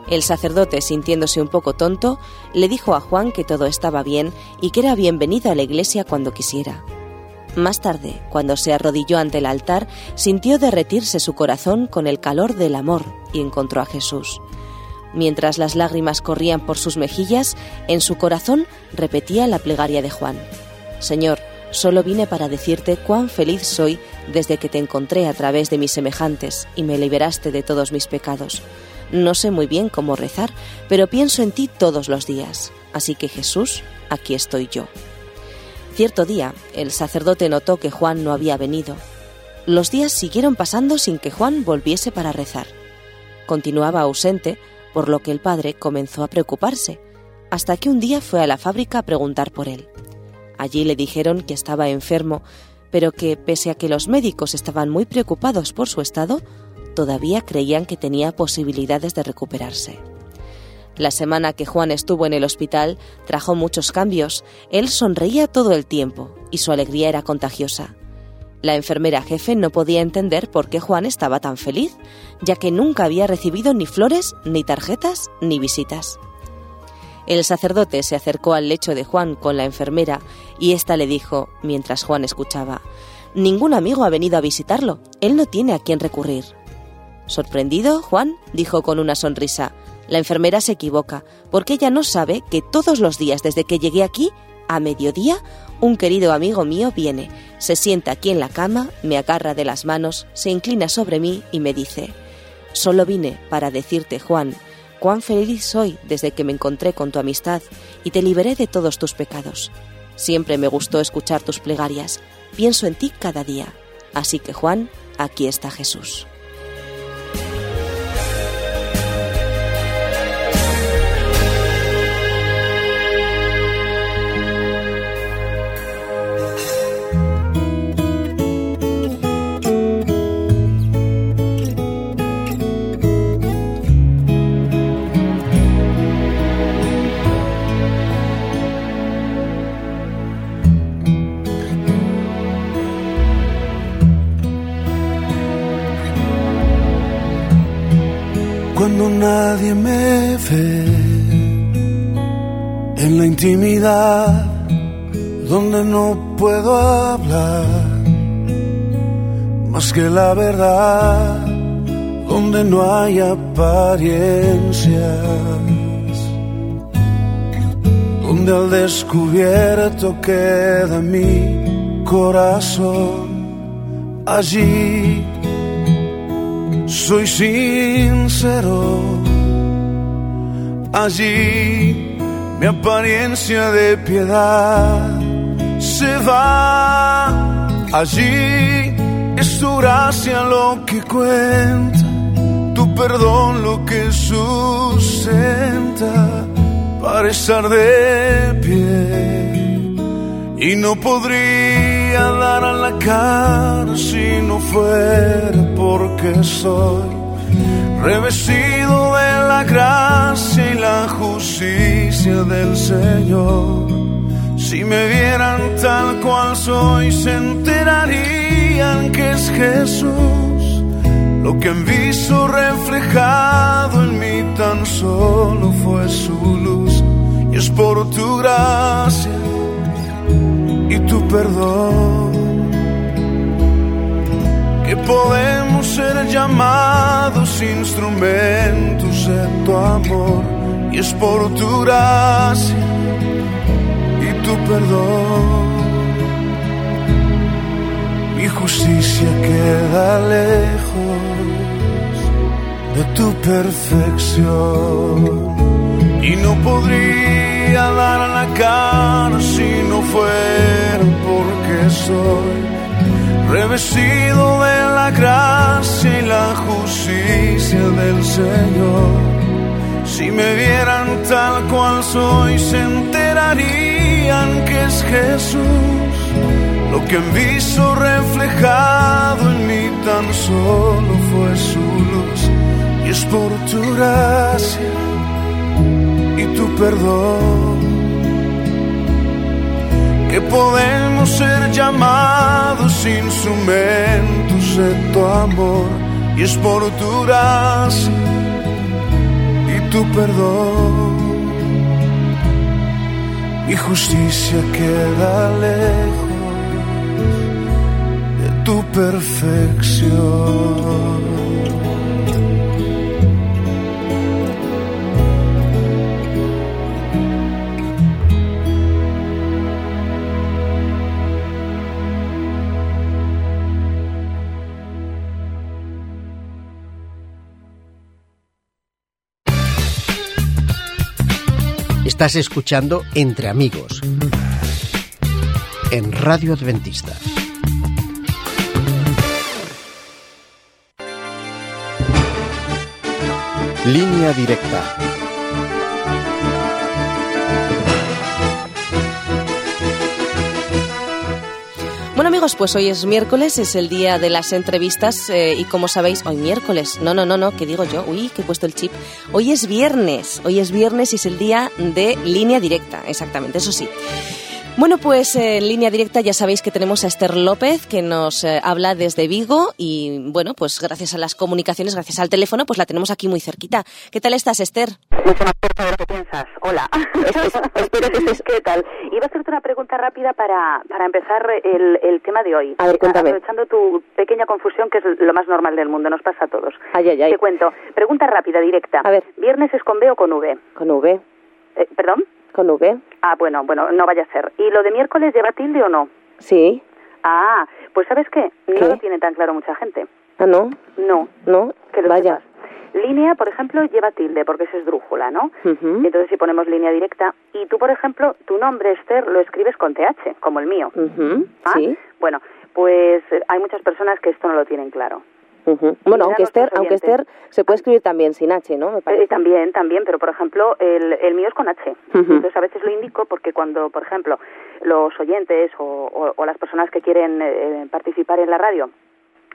El sacerdote, sintiéndose un poco tonto, le dijo a Juan que todo estaba bien y que era bienvenido a la iglesia cuando quisiera. Más tarde, cuando se arrodilló ante el altar, sintió derretirse su corazón con el calor del amor y encontró a Jesús. Mientras las lágrimas corrían por sus mejillas, en su corazón repetía la plegaria de Juan. Señor, solo vine para decirte cuán feliz soy desde que te encontré a través de mis semejantes y me liberaste de todos mis pecados. No sé muy bien cómo rezar, pero pienso en ti todos los días. Así que Jesús, aquí estoy yo. Cierto día, el sacerdote notó que Juan no había venido. Los días siguieron pasando sin que Juan volviese para rezar. Continuaba ausente, por lo que el padre comenzó a preocuparse, hasta que un día fue a la fábrica a preguntar por él. Allí le dijeron que estaba enfermo, pero que, pese a que los médicos estaban muy preocupados por su estado, todavía creían que tenía posibilidades de recuperarse. La semana que Juan estuvo en el hospital trajo muchos cambios. Él sonreía todo el tiempo y su alegría era contagiosa. La enfermera jefe no podía entender por qué Juan estaba tan feliz, ya que nunca había recibido ni flores, ni tarjetas, ni visitas. El sacerdote se acercó al lecho de Juan con la enfermera y ésta le dijo, mientras Juan escuchaba, Ningún amigo ha venido a visitarlo, él no tiene a quién recurrir. Sorprendido, Juan dijo con una sonrisa, la enfermera se equivoca, porque ella no sabe que todos los días desde que llegué aquí, a mediodía, un querido amigo mío viene, se sienta aquí en la cama, me agarra de las manos, se inclina sobre mí y me dice, Solo vine para decirte, Juan, cuán feliz soy desde que me encontré con tu amistad y te liberé de todos tus pecados. Siempre me gustó escuchar tus plegarias, pienso en ti cada día. Así que, Juan, aquí está Jesús. No puedo hablar más que la verdad donde no hay apariencias donde al descubierto queda mi corazón allí soy sincero. Allí mi apariencia de piedad se va. Allí es tu gracia lo que cuenta, tu perdón lo que sustenta para estar de pie. Y no podría dar a la cara si no fuera porque soy revestido de la gracia y la justicia del Señor. Si me vieran tal cual soy, se enterarían que es Jesús. Lo que han visto reflejado en mí tan solo fue su luz. Y es por tu gracia y tu perdón que podemos ser llamados instrumentos de tu amor. Y es por tu gracia tu perdón. Mi justicia queda lejos de tu perfección y no podría dar la cara si no fuera porque soy revestido de la gracia y la justicia del Señor. Si me vieran tal cual soy, se enterarían que es Jesús. Lo que han visto reflejado en mí tan solo fue su luz. Y es por tu gracia y tu perdón que podemos ser llamados instrumentos de tu amor. Y es por tu gracia tu perdón. Mi justicia queda lejos de tu perfección. Estás escuchando Entre Amigos en Radio Adventista. Línea directa. Bueno amigos, pues hoy es miércoles, es el día de las entrevistas eh, y como sabéis, hoy miércoles, no, no, no, no, que digo yo, uy, que he puesto el chip, hoy es viernes, hoy es viernes y es el día de línea directa, exactamente, eso sí. Bueno, pues eh, en línea directa ya sabéis que tenemos a Esther López que nos eh, habla desde Vigo y bueno, pues gracias a las comunicaciones, gracias al teléfono, pues la tenemos aquí muy cerquita. ¿Qué tal estás, Esther? Mucho más de lo que piensas. Hola. Espero que estés. ¿Qué tal? Iba a hacerte una pregunta rápida para, para empezar el, el tema de hoy. A ver, cuéntame. Aprovechando tu pequeña confusión, que es lo más normal del mundo, nos pasa a todos. Ay, ay, ay. Te cuento. Pregunta rápida, directa. A ver. ¿Viernes es con B o con V? Con V, Eh, ¿Perdón? Con V, Ah, bueno, bueno, no vaya a ser. ¿Y lo de miércoles lleva tilde o no? sí. Ah, pues ¿sabes qué? No ¿Qué? lo tiene tan claro mucha gente. Ah, no, No, no, que lo vaya. sepas. Línea, por ejemplo, lleva tilde porque es esdrújula, ¿no? Entonces si ponemos línea directa y tú, por ejemplo, tu nombre Esther lo escribes con TH, como el mío. ¿Ah? Sí. Bueno, pues eh, hay muchas personas que esto no lo tienen claro. Ujú. Bueno, aunque Esther, aunque. Esther se puede escribir también sin H, ¿no? Me parece. Eh, también, también, pero por ejemplo, el, el mío es con H. Entonces a veces lo indico porque cuando, por ejemplo, los oyentes o, o- o las personas que quieren eh, participar en la radio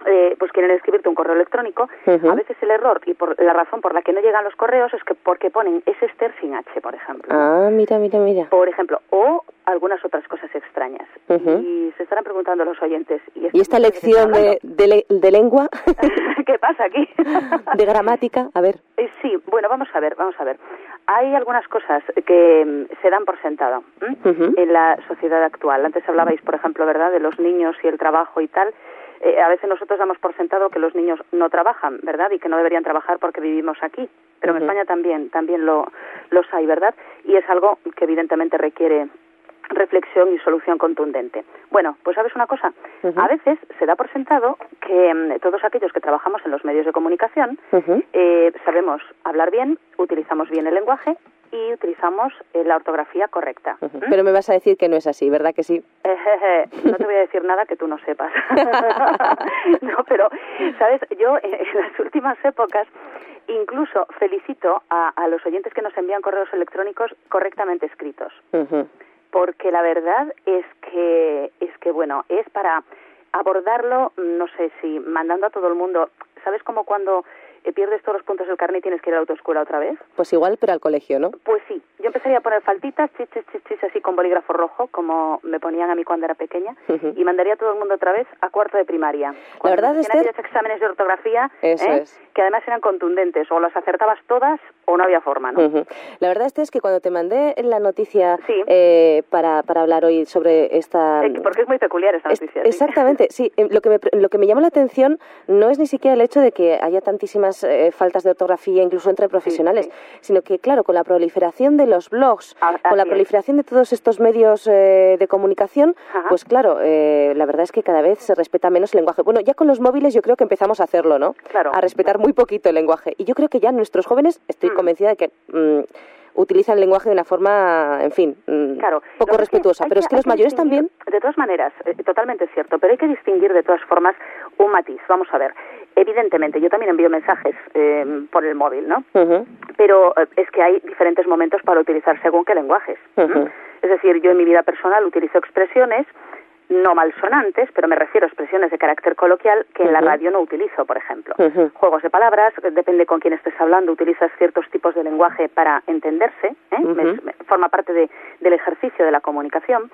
eh, pues quieren escribirte un correo electrónico, a veces el error y por la razón por la que no llegan los correos es que porque ponen es Esther sin H, por ejemplo. Ah, mira, mira, mira. Por ejemplo, o algunas otras cosas extrañas. Y se estarán preguntando los oyentes. ¿Y, ¿Y esta lección de, de, le- de lengua? (laughs) ¿Qué pasa aquí? (laughs) de gramática? A ver. Eh, Sí, bueno, vamos a ver, vamos a ver. Hay algunas cosas que mm, se dan por sentado en la sociedad actual. Antes hablabais, por ejemplo, ¿verdad?, de los niños y el trabajo y tal. Eh, a veces nosotros damos por sentado que los niños no trabajan, ¿verdad?, y que no deberían trabajar porque vivimos aquí. Pero en. España también, también lo, los hay, ¿verdad? Y es algo que evidentemente requiere reflexión y solución contundente. Bueno, pues sabes una cosa, a veces se da por sentado que mm, todos aquellos que trabajamos en los medios de comunicación eh, sabemos hablar bien, utilizamos bien el lenguaje y utilizamos eh, la ortografía correcta. ¿Mm? Pero me vas a decir que no es así, ¿verdad que sí? (laughs) no te voy a decir nada que tú no sepas. (laughs) no, pero, ¿sabes? Yo en, en las últimas épocas incluso felicito a, a los oyentes que nos envían correos electrónicos correctamente escritos porque la verdad es que es que bueno es para abordarlo no sé si mandando a todo el mundo sabes como cuando eh, pierdes todos los puntos del carnet y tienes que ir a la autoescuela otra vez Pues igual, pero al colegio, ¿no? pues sí yo empezaría a poner faltitas chis chis chis chis así con bolígrafo rojo como me ponían a mí cuando era pequeña Ujú. y mandaría a todo el mundo otra vez a cuarto de primaria Cuando verdad, nos hacían Esther- exámenes de ortografía Eso ¿eh? es. que además eran contundentes o las acertabas todas o no había forma no. La verdad este es que cuando te mandé la noticia Sí. eh, para, para hablar hoy sobre esta... Eh, porque es muy peculiar esta Es- noticia sí. Exactamente, sí. Eh, Lo que, me, lo que me llamó la atención no es ni siquiera el hecho de que haya tantísimas eh, faltas de ortografía, incluso entre profesionales, sí. sino que, claro, con la proliferación de los blogs, Ah, con la es. proliferación de todos estos medios eh, de comunicación, Ajá. pues claro, la verdad es que cada vez se respeta menos el lenguaje. Bueno, ya con los móviles yo creo que empezamos a hacerlo, ¿no? Claro. A respetar muy poquito el lenguaje. Y yo creo que ya nuestros jóvenes, estoy Mm. Convencida de que... mm, utilizan el lenguaje de una forma, en fin, mm, Claro, poco que respetuosa. pero es que los mayores también De todas maneras, eh, totalmente cierto, pero hay que distinguir de todas formas un matiz. Vamos a ver. Evidentemente, yo también envío mensajes eh, por el móvil, ¿no? Pero eh, es que hay diferentes momentos para utilizar según qué lenguajes. Es decir, yo en mi vida personal utilizo expresiones no malsonantes, pero me refiero a expresiones de carácter coloquial que en la radio no utilizo, por ejemplo. Juegos de palabras, depende con quién estés hablando, utilizas ciertos tipos de lenguaje para entenderse, ¿eh? Me- me- forma parte de- del ejercicio de la comunicación.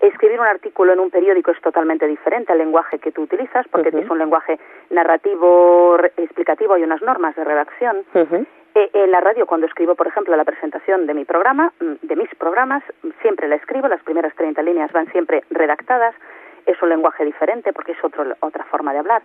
Escribir un artículo en un periódico es totalmente diferente al lenguaje que tú utilizas, porque es un lenguaje narrativo, explicativo, hay unas normas de redacción. Eh, en la radio, cuando escribo, por ejemplo, la presentación de mi programa, mm, de mis programas, mm, siempre la escribo, las primeras 30 líneas van siempre redactadas, es un lenguaje diferente porque es otro, otra forma de hablar.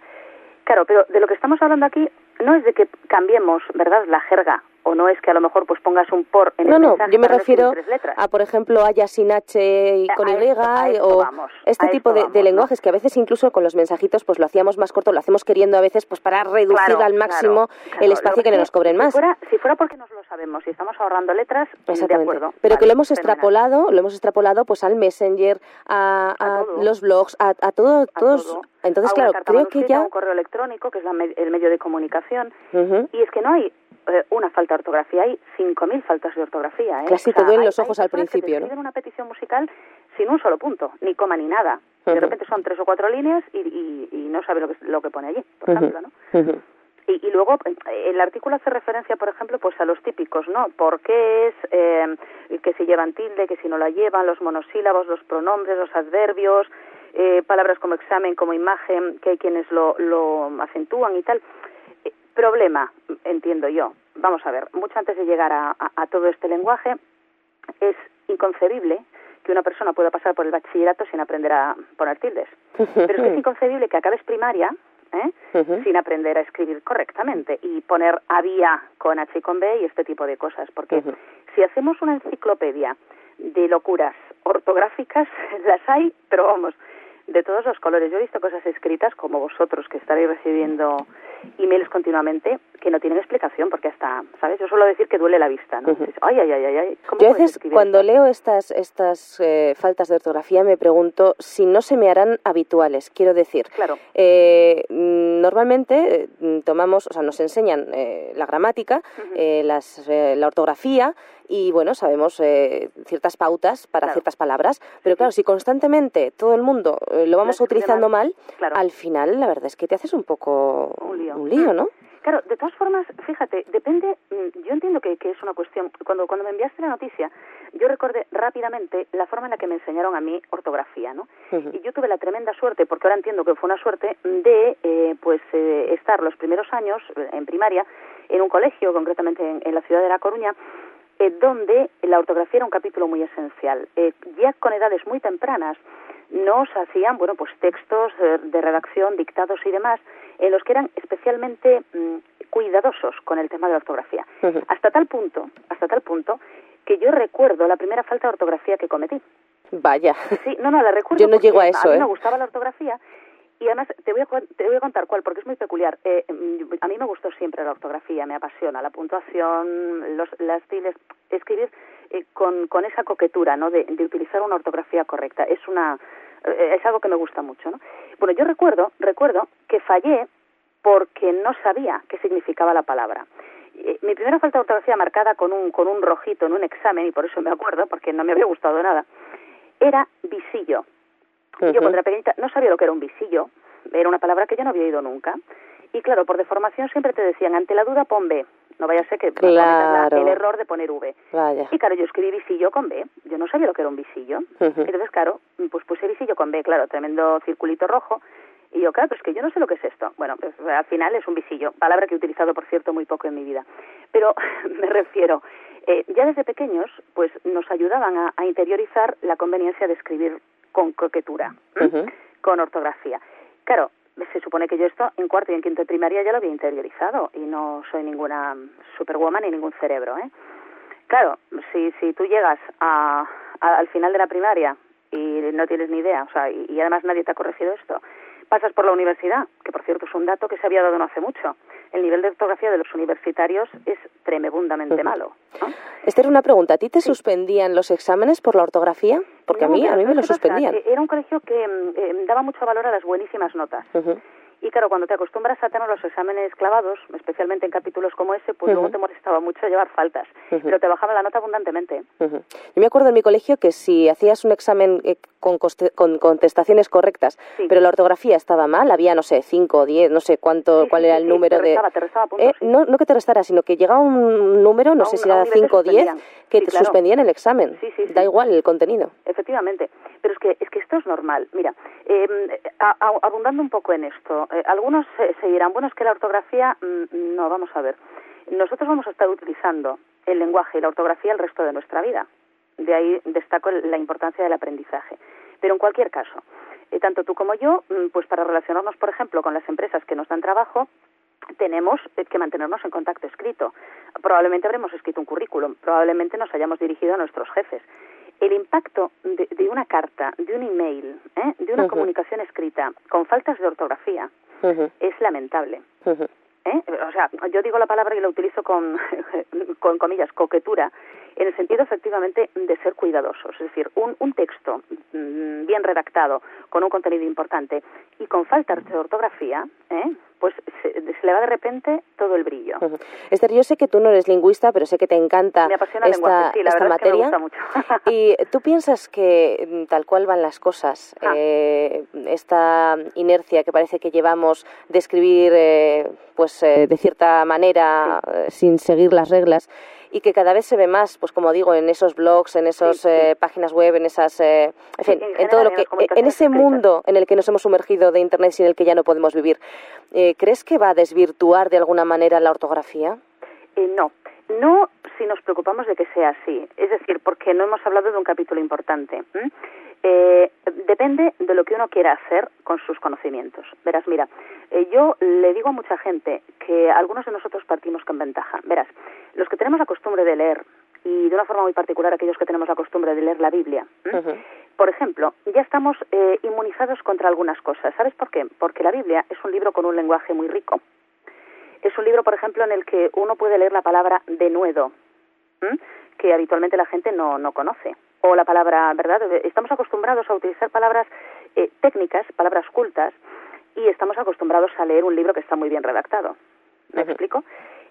Claro, pero de lo que estamos hablando aquí no es de que cambiemos, ¿verdad?, la jerga, o no es que a lo mejor pues pongas un por en No, el no, mensaje yo me no refiero a, por ejemplo, haya sin H y con a Y, esto- a esto o vamos, este tipo de, vamos, de ¿no? lenguajes que a veces incluso con los mensajitos pues lo hacíamos más corto, lo hacemos queriendo a veces pues para reducir Claro, al máximo claro, claro. el espacio que no es nos cobren si más. Fuera, si fuera porque nos lo sabemos y estamos ahorrando letras, de acuerdo. Pero que vale, lo hemos fenomenal. extrapolado, lo hemos extrapolado pues al Messenger, a, A a los blogs, a, a todo, todos. todo. Entonces, claro, creo que ya. un correo electrónico, que es la me- el medio de comunicación, Ujú. Y es que no hay eh, una falta de ortografía, hay 5.000 faltas de ortografía. ¿eh? Casi te duelen hay- los ojos al personas que te principio, ¿no? una petición musical sin un solo punto, ni coma ni nada. De repente son tres o cuatro líneas y, y- y no sabe lo que, lo que pone allí, por Ujú. ejemplo, ¿no? Y, y luego eh, el artículo hace referencia, por ejemplo, pues a los típicos, ¿no? ¿Por qué es eh, que si llevan tilde, que si no la llevan, los monosílabos, los pronombres, los adverbios, eh, palabras como examen, como imagen, que hay quienes lo, lo acentúan y tal. Problema, entiendo yo. Vamos a ver, mucho antes de llegar a, a- a todo este lenguaje, es inconcebible que una persona pueda pasar por el bachillerato sin aprender a poner tildes. Pero es que es (laughs) inconcebible que acabes primaria ¿eh? Sin aprender a escribir correctamente y poner había con H y con B y este tipo de cosas. Porque si hacemos una enciclopedia de locuras ortográficas, (laughs) las hay, pero vamos, de todos los colores. Yo he visto cosas escritas, como vosotros, que estaréis recibiendo emails continuamente, que no tienen explicación, porque hasta, ¿sabes? Yo suelo decir que duele la vista, ¿no? Dices, Ay, ay, ay, ay, ¿cómo Yo a veces cuando esto? leo estas, estas eh, faltas de ortografía me pregunto si no se me harán habituales. Quiero decir, Claro. eh, normalmente eh, tomamos, o sea, nos enseñan eh, la gramática, eh, las, eh, la ortografía y bueno, sabemos eh, ciertas pautas para Claro. ciertas palabras, pero claro, si constantemente todo el mundo eh, lo vamos Las utilizando mal, claro. al final la verdad es que te haces un poco Un lío. ¿No? Claro, de todas formas, fíjate, depende, mm, yo entiendo que, que es una cuestión, cuando, cuando me enviaste la noticia, yo recordé rápidamente la forma en la que me enseñaron a mí ortografía, ¿no? Y yo tuve la tremenda suerte, porque ahora entiendo que fue una suerte, de eh, pues eh, estar los primeros años eh, en primaria en un colegio, concretamente en, en la ciudad de La Coruña, eh, donde la ortografía era un capítulo muy esencial. Eh, ya con edades muy tempranas nos hacían, bueno, pues textos eh, de redacción, dictados y demás, en los que eran especialmente mm, cuidadosos con el tema de la ortografía. Hasta tal punto, hasta tal punto, que yo recuerdo la primera falta de ortografía que cometí. Vaya. Sí, no, no, la recuerdo. Yo no llego a eso, A mí ¿eh? me gustaba la ortografía y además te voy a, te voy a contar cuál, porque es muy peculiar. Eh, mm, a mí me gustó siempre la ortografía, me apasiona la puntuación, los, las tildes, escribir eh, con, con esa coquetura, ¿no? De, de utilizar una ortografía correcta. Es una eh, es algo que me gusta mucho, ¿no? Bueno, yo recuerdo, recuerdo que fallé porque no sabía qué significaba la palabra. Eh, Mi primera falta de ortografía marcada con un, con un rojito en un examen, y por eso me acuerdo, porque no me había gustado nada, era visillo. Yo cuando era pequeñita no sabía lo que era un visillo, era una palabra que yo no había oído nunca. Y claro, por deformación siempre te decían, ante la duda pon B, no vaya a ser que Claro. el error de poner V. Vaya. Y claro, yo escribí visillo con B, yo no sabía lo que era un visillo. Entonces, claro, pues puse visillo con B, claro, tremendo circulito rojo. Y yo, claro, pues que yo no sé lo que es esto. Bueno, pues al final es un visillo, palabra que he utilizado, por cierto, muy poco en mi vida. Pero (laughs) me refiero, eh, ya desde pequeños, pues nos ayudaban a, a interiorizar la conveniencia de escribir con coquetura, con ortografía. Claro, se supone que yo esto en cuarto y en quinto de primaria ya lo había interiorizado y no soy ninguna superwoman ni ningún cerebro, ¿eh? Claro, si, si tú llegas a, al final de la primaria y no tienes ni idea, o sea, y además nadie te ha corregido esto, pasas por la universidad, que por cierto es un dato que se había dado no hace mucho. El nivel de ortografía de los universitarios es tremendamente malo. ¿no? Esther, una pregunta. ¿A ti te suspendían los exámenes por la ortografía? Porque a mí, a mí me ¿sabes lo suspendían. Eh, Era un colegio que mm, eh, daba mucho valor a las buenísimas notas. Y claro, cuando te acostumbras a tener los exámenes clavados, especialmente en capítulos como ese, pues luego te molestaba mucho llevar faltas. Pero te bajaba la nota abundantemente. Yo me acuerdo en mi colegio que si hacías un examen eh, con, coste- con contestaciones correctas, Sí. pero la ortografía estaba mal, había, no sé, cinco o diez, no sé cuánto, Sí, cuál era el número te de... restaba, te restaba puntos, Eh, no, no que te restara, sino que llegaba un número, no A sé un- si era un nivel te 5 o 10, suspendían. que te claro. suspendían el examen. Da igual el contenido. Efectivamente, pero es que es que esto es normal. Mira, eh, a- a- abundando un poco en esto, eh, algunos se, se dirán, bueno, es que la ortografía, mm, no, vamos a ver. Nosotros vamos a estar utilizando el lenguaje y la ortografía el resto de nuestra vida. De ahí destaco la importancia del aprendizaje. Pero en cualquier caso, eh, tanto tú como yo, mm, pues para relacionarnos, por ejemplo, con las empresas que nos dan trabajo, tenemos eh, que mantenernos en contacto escrito. Probablemente habremos escrito un currículum, probablemente nos hayamos dirigido a nuestros jefes. El impacto de, de una carta, de un email, ¿eh? de una comunicación escrita con faltas de ortografía es lamentable. ¿eh? O sea, yo digo la palabra y la utilizo con, (laughs) con comillas, coquetura, en el sentido efectivamente de ser cuidadosos. Es decir, un, un texto mm, bien redactado, con un contenido importante y con faltas de ortografía, ¿eh? pues se, se le va de repente todo el brillo. Esther, yo sé que tú no eres lingüista, pero sé que te encanta Me apasiona esta, lenguaje, sí, la esta verdad es que me materia. gusta mucho. (laughs) y tú piensas que mm, tal cual van las cosas, Ah. eh, esta inercia que parece que llevamos de escribir eh, pues eh, de cierta manera eh, sin seguir las reglas y que cada vez se ve más, pues como digo, en esos blogs, en esas Sí, sí. páginas web, en esas, eh, en fin, en en todo lo en que, comunicaciones en ese mundo en el que nos hemos sumergido de internet sin el que ya no podemos vivir, eh, ¿crees que va a desvirtuar de alguna manera la ortografía? Eh, no, no si nos preocupamos de que sea así. Es decir, porque no hemos hablado de un capítulo importante. Eh, depende de lo que uno quiera hacer con sus conocimientos. Verás, mira, eh, yo le digo a mucha gente que algunos de nosotros partimos con ventaja. Verás, los que tenemos la costumbre de leer, y de una forma muy particular aquellos que tenemos la costumbre de leer la Biblia. Por ejemplo, ya estamos eh, inmunizados contra algunas cosas. ¿Sabes por qué? Porque la Biblia es un libro con un lenguaje muy rico. Es un libro, por ejemplo, en el que uno puede leer la palabra denuedo, que habitualmente la gente no, no conoce. O la palabra, ¿verdad? Estamos acostumbrados a utilizar palabras eh, técnicas, palabras cultas, y estamos acostumbrados a leer un libro que está muy bien redactado. ¿Me explico?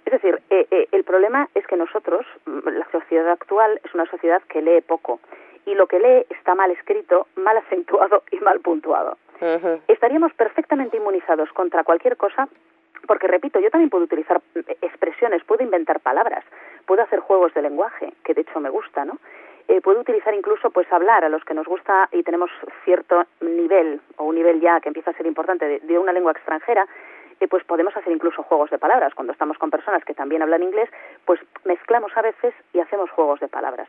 Es decir, eh, eh, el problema es que nosotros, mm, la sociedad actual es una sociedad que lee poco, y lo que lee está mal escrito, mal acentuado y mal puntuado estaríamos perfectamente inmunizados contra cualquier cosa porque repito, yo también puedo utilizar eh, expresiones, puedo inventar palabras, puedo hacer juegos de lenguaje, que de hecho me gusta, ¿no? Eh, puedo utilizar incluso pues hablar a los que nos gusta y tenemos cierto nivel o un nivel ya que empieza a ser importante de, de una lengua extranjera, eh, pues podemos hacer incluso juegos de palabras. Cuando estamos con personas que también hablan inglés, pues mezclamos a veces y hacemos juegos de palabras.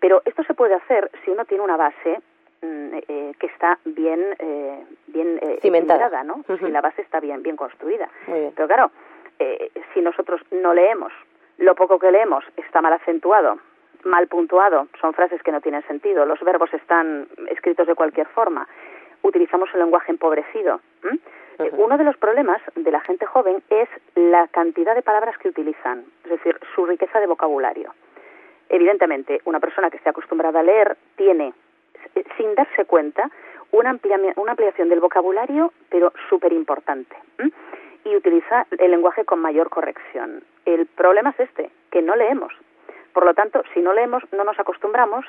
Pero esto se puede hacer si uno tiene una base mm, eh, que está bien eh, bien eh, Cimentada. ¿no? Si la base está bien bien construida. Bien. Pero claro, eh, si nosotros no leemos, lo poco que leemos está mal acentuado mal puntuado, son frases que no tienen sentido, los verbos están escritos de cualquier forma, utilizamos un lenguaje empobrecido. Eh, uno de los problemas de la gente joven es la cantidad de palabras que utilizan, es decir, su riqueza de vocabulario. Evidentemente, una persona que esté acostumbrada a leer tiene, eh, sin darse cuenta, una, ampliación del vocabulario, pero súper importante. Y utiliza el lenguaje con mayor corrección. El problema es este, que no leemos. Por lo tanto, si no leemos, no nos acostumbramos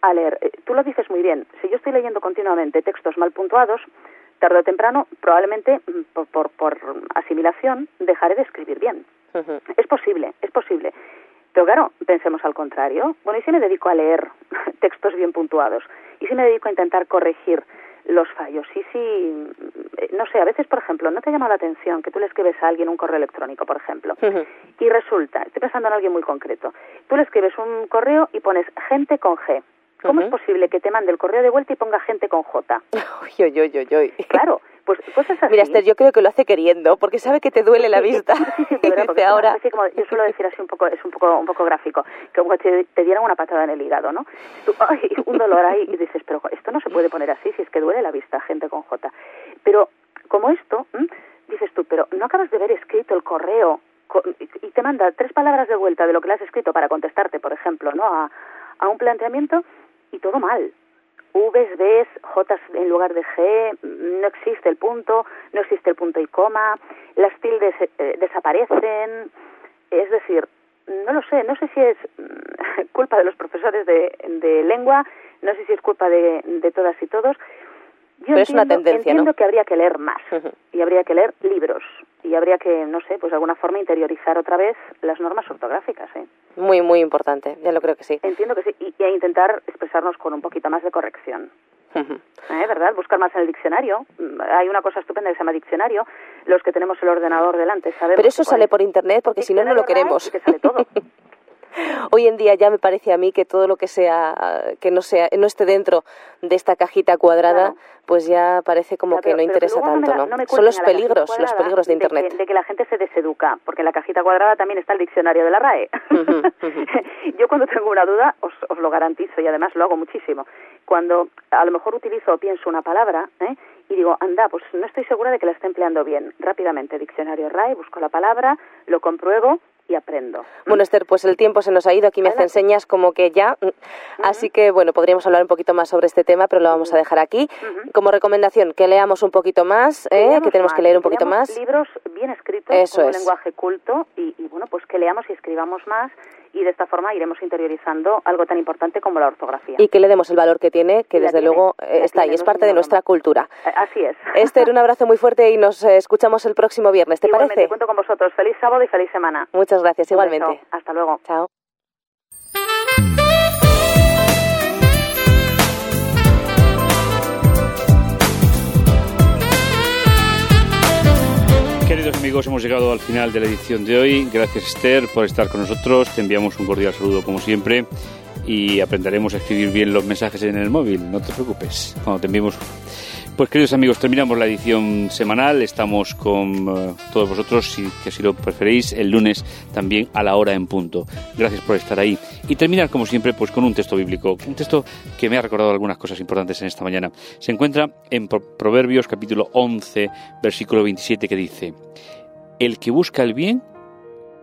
a leer. Eh, tú lo dices muy bien. Si yo estoy leyendo continuamente textos mal puntuados, tarde o temprano, probablemente mm, por, por, asimilación, dejaré de escribir bien. Es posible, es posible. Pero claro, pensemos al contrario. Bueno, ¿y si me dedico a leer (laughs) textos bien puntuados? ¿Y si me dedico a intentar corregir los fallos? Si, mm, no sé, a veces, por ejemplo, ¿no te llama la atención que tú le escribes a alguien un correo electrónico, por ejemplo? Y resulta, estoy pensando en alguien muy concreto, tú le escribes un correo y pones gente con G. ¿Cómo es posible que te mande el correo de vuelta y ponga gente con J? (laughs) Uy, uy, uy, uy. Claro, pues cosas así. Mira, Esther, yo creo que lo hace queriendo, porque sabe que te duele la vista. Sí, sí, sí, (laughs) porque ahora... como, yo suelo decir así un poco, es un poco, un poco gráfico, que como te, te dieran una patada en el hígado, ¿no? Tú, (laughs) ay, un dolor ahí, y dices, pero esto no se puede poner así, si es que duele la vista, gente con J. Pero como esto, dices tú, pero no acabas de ver escrito el correo y te manda tres palabras de vuelta de lo que le has escrito para contestarte, por ejemplo, ¿no? A, a un planteamiento y todo mal. Vs, Bs, J en lugar de G, no existe el punto, no existe el punto y coma, las tildes eh, desaparecen. Es decir, no lo sé, no sé si es mm, (laughs) culpa de los profesores de, de lengua, no sé si es culpa de, de todas y todos, yo Pero entiendo, es una tendencia, entiendo que habría que leer más y habría que leer libros y habría que, no sé, pues de alguna forma interiorizar otra vez las normas ortográficas. ¿eh? Muy, muy importante, ya lo creo que sí. Entiendo que sí, y, y a intentar expresarnos con un poquito más de corrección. ¿Eh? ¿Verdad? Buscar más en el diccionario. Hay una cosa estupenda que se llama diccionario. Los que tenemos el ordenador delante sabemos. Pero eso sale por internet porque si no, no lo queremos. Que sale todo. (laughs) Hoy en día ya me parece a mí que todo lo que sea que no sea no esté dentro de esta cajita cuadrada, pues ya parece como que no interesa tanto, ¿no? Son los peligros, los peligros de internet. De que, la gente se deseduca, porque en la cajita cuadrada también está el diccionario de la RAE. (laughs) Yo cuando tengo una duda os, os lo garantizo y además lo hago muchísimo. Cuando a lo mejor utilizo o pienso una palabra, ¿eh? y digo, anda, pues no estoy segura de que la esté empleando bien. Rápidamente, diccionario RAE, busco la palabra, lo compruebo y aprendo. Bueno, Esther, pues el tiempo se nos ha ido. Aquí me hacen señas como que ya. Así que, bueno, podríamos hablar un poquito más sobre este tema, pero lo vamos a dejar aquí. Como recomendación, que leamos un poquito más, ¿eh? que tenemos que leer un poquito más. Libros bien escritos, Eso con es. un lenguaje culto, y, y, bueno, pues que leamos y escribamos más, y de esta forma iremos interiorizando algo tan importante como la ortografía. Y que le demos el valor que tiene, que La desde tiene, luego eh, está ahí, es parte de nuestra cultura. Eh, Así es. (laughs) Esther, un abrazo muy fuerte y nos escuchamos el próximo viernes, ¿te Igualmente, parece? cuento con vosotros. Feliz sábado y feliz semana. Muchas gracias, igualmente. Hasta luego. Chao. Queridos amigos, hemos llegado al final de la edición de hoy. Gracias Esther por estar con nosotros. Te enviamos un cordial saludo como siempre y aprenderemos a escribir bien los mensajes en el móvil. No te preocupes cuando te enviemos. Pues queridos amigos, terminamos la edición semanal. Estamos con eh, todos vosotros, si, que si lo preferéis, el lunes también a la hora en punto. Gracias por estar ahí. Y terminar, como siempre, pues con un texto bíblico. Un texto que me ha recordado algunas cosas importantes en esta mañana. Se encuentra en Pro- Proverbios capítulo 11, versículo 27, que dice, El que busca el bien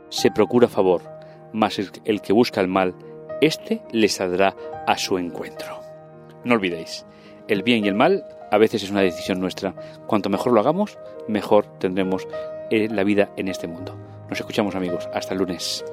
se procura favor, mas el, el que busca el mal, éste le saldrá a su encuentro. No olvidéis, el bien y el mal a veces es una decisión nuestra. Cuanto mejor lo hagamos, mejor tendremos eh, la vida en este mundo. Nos escuchamos amigos. Hasta el lunes.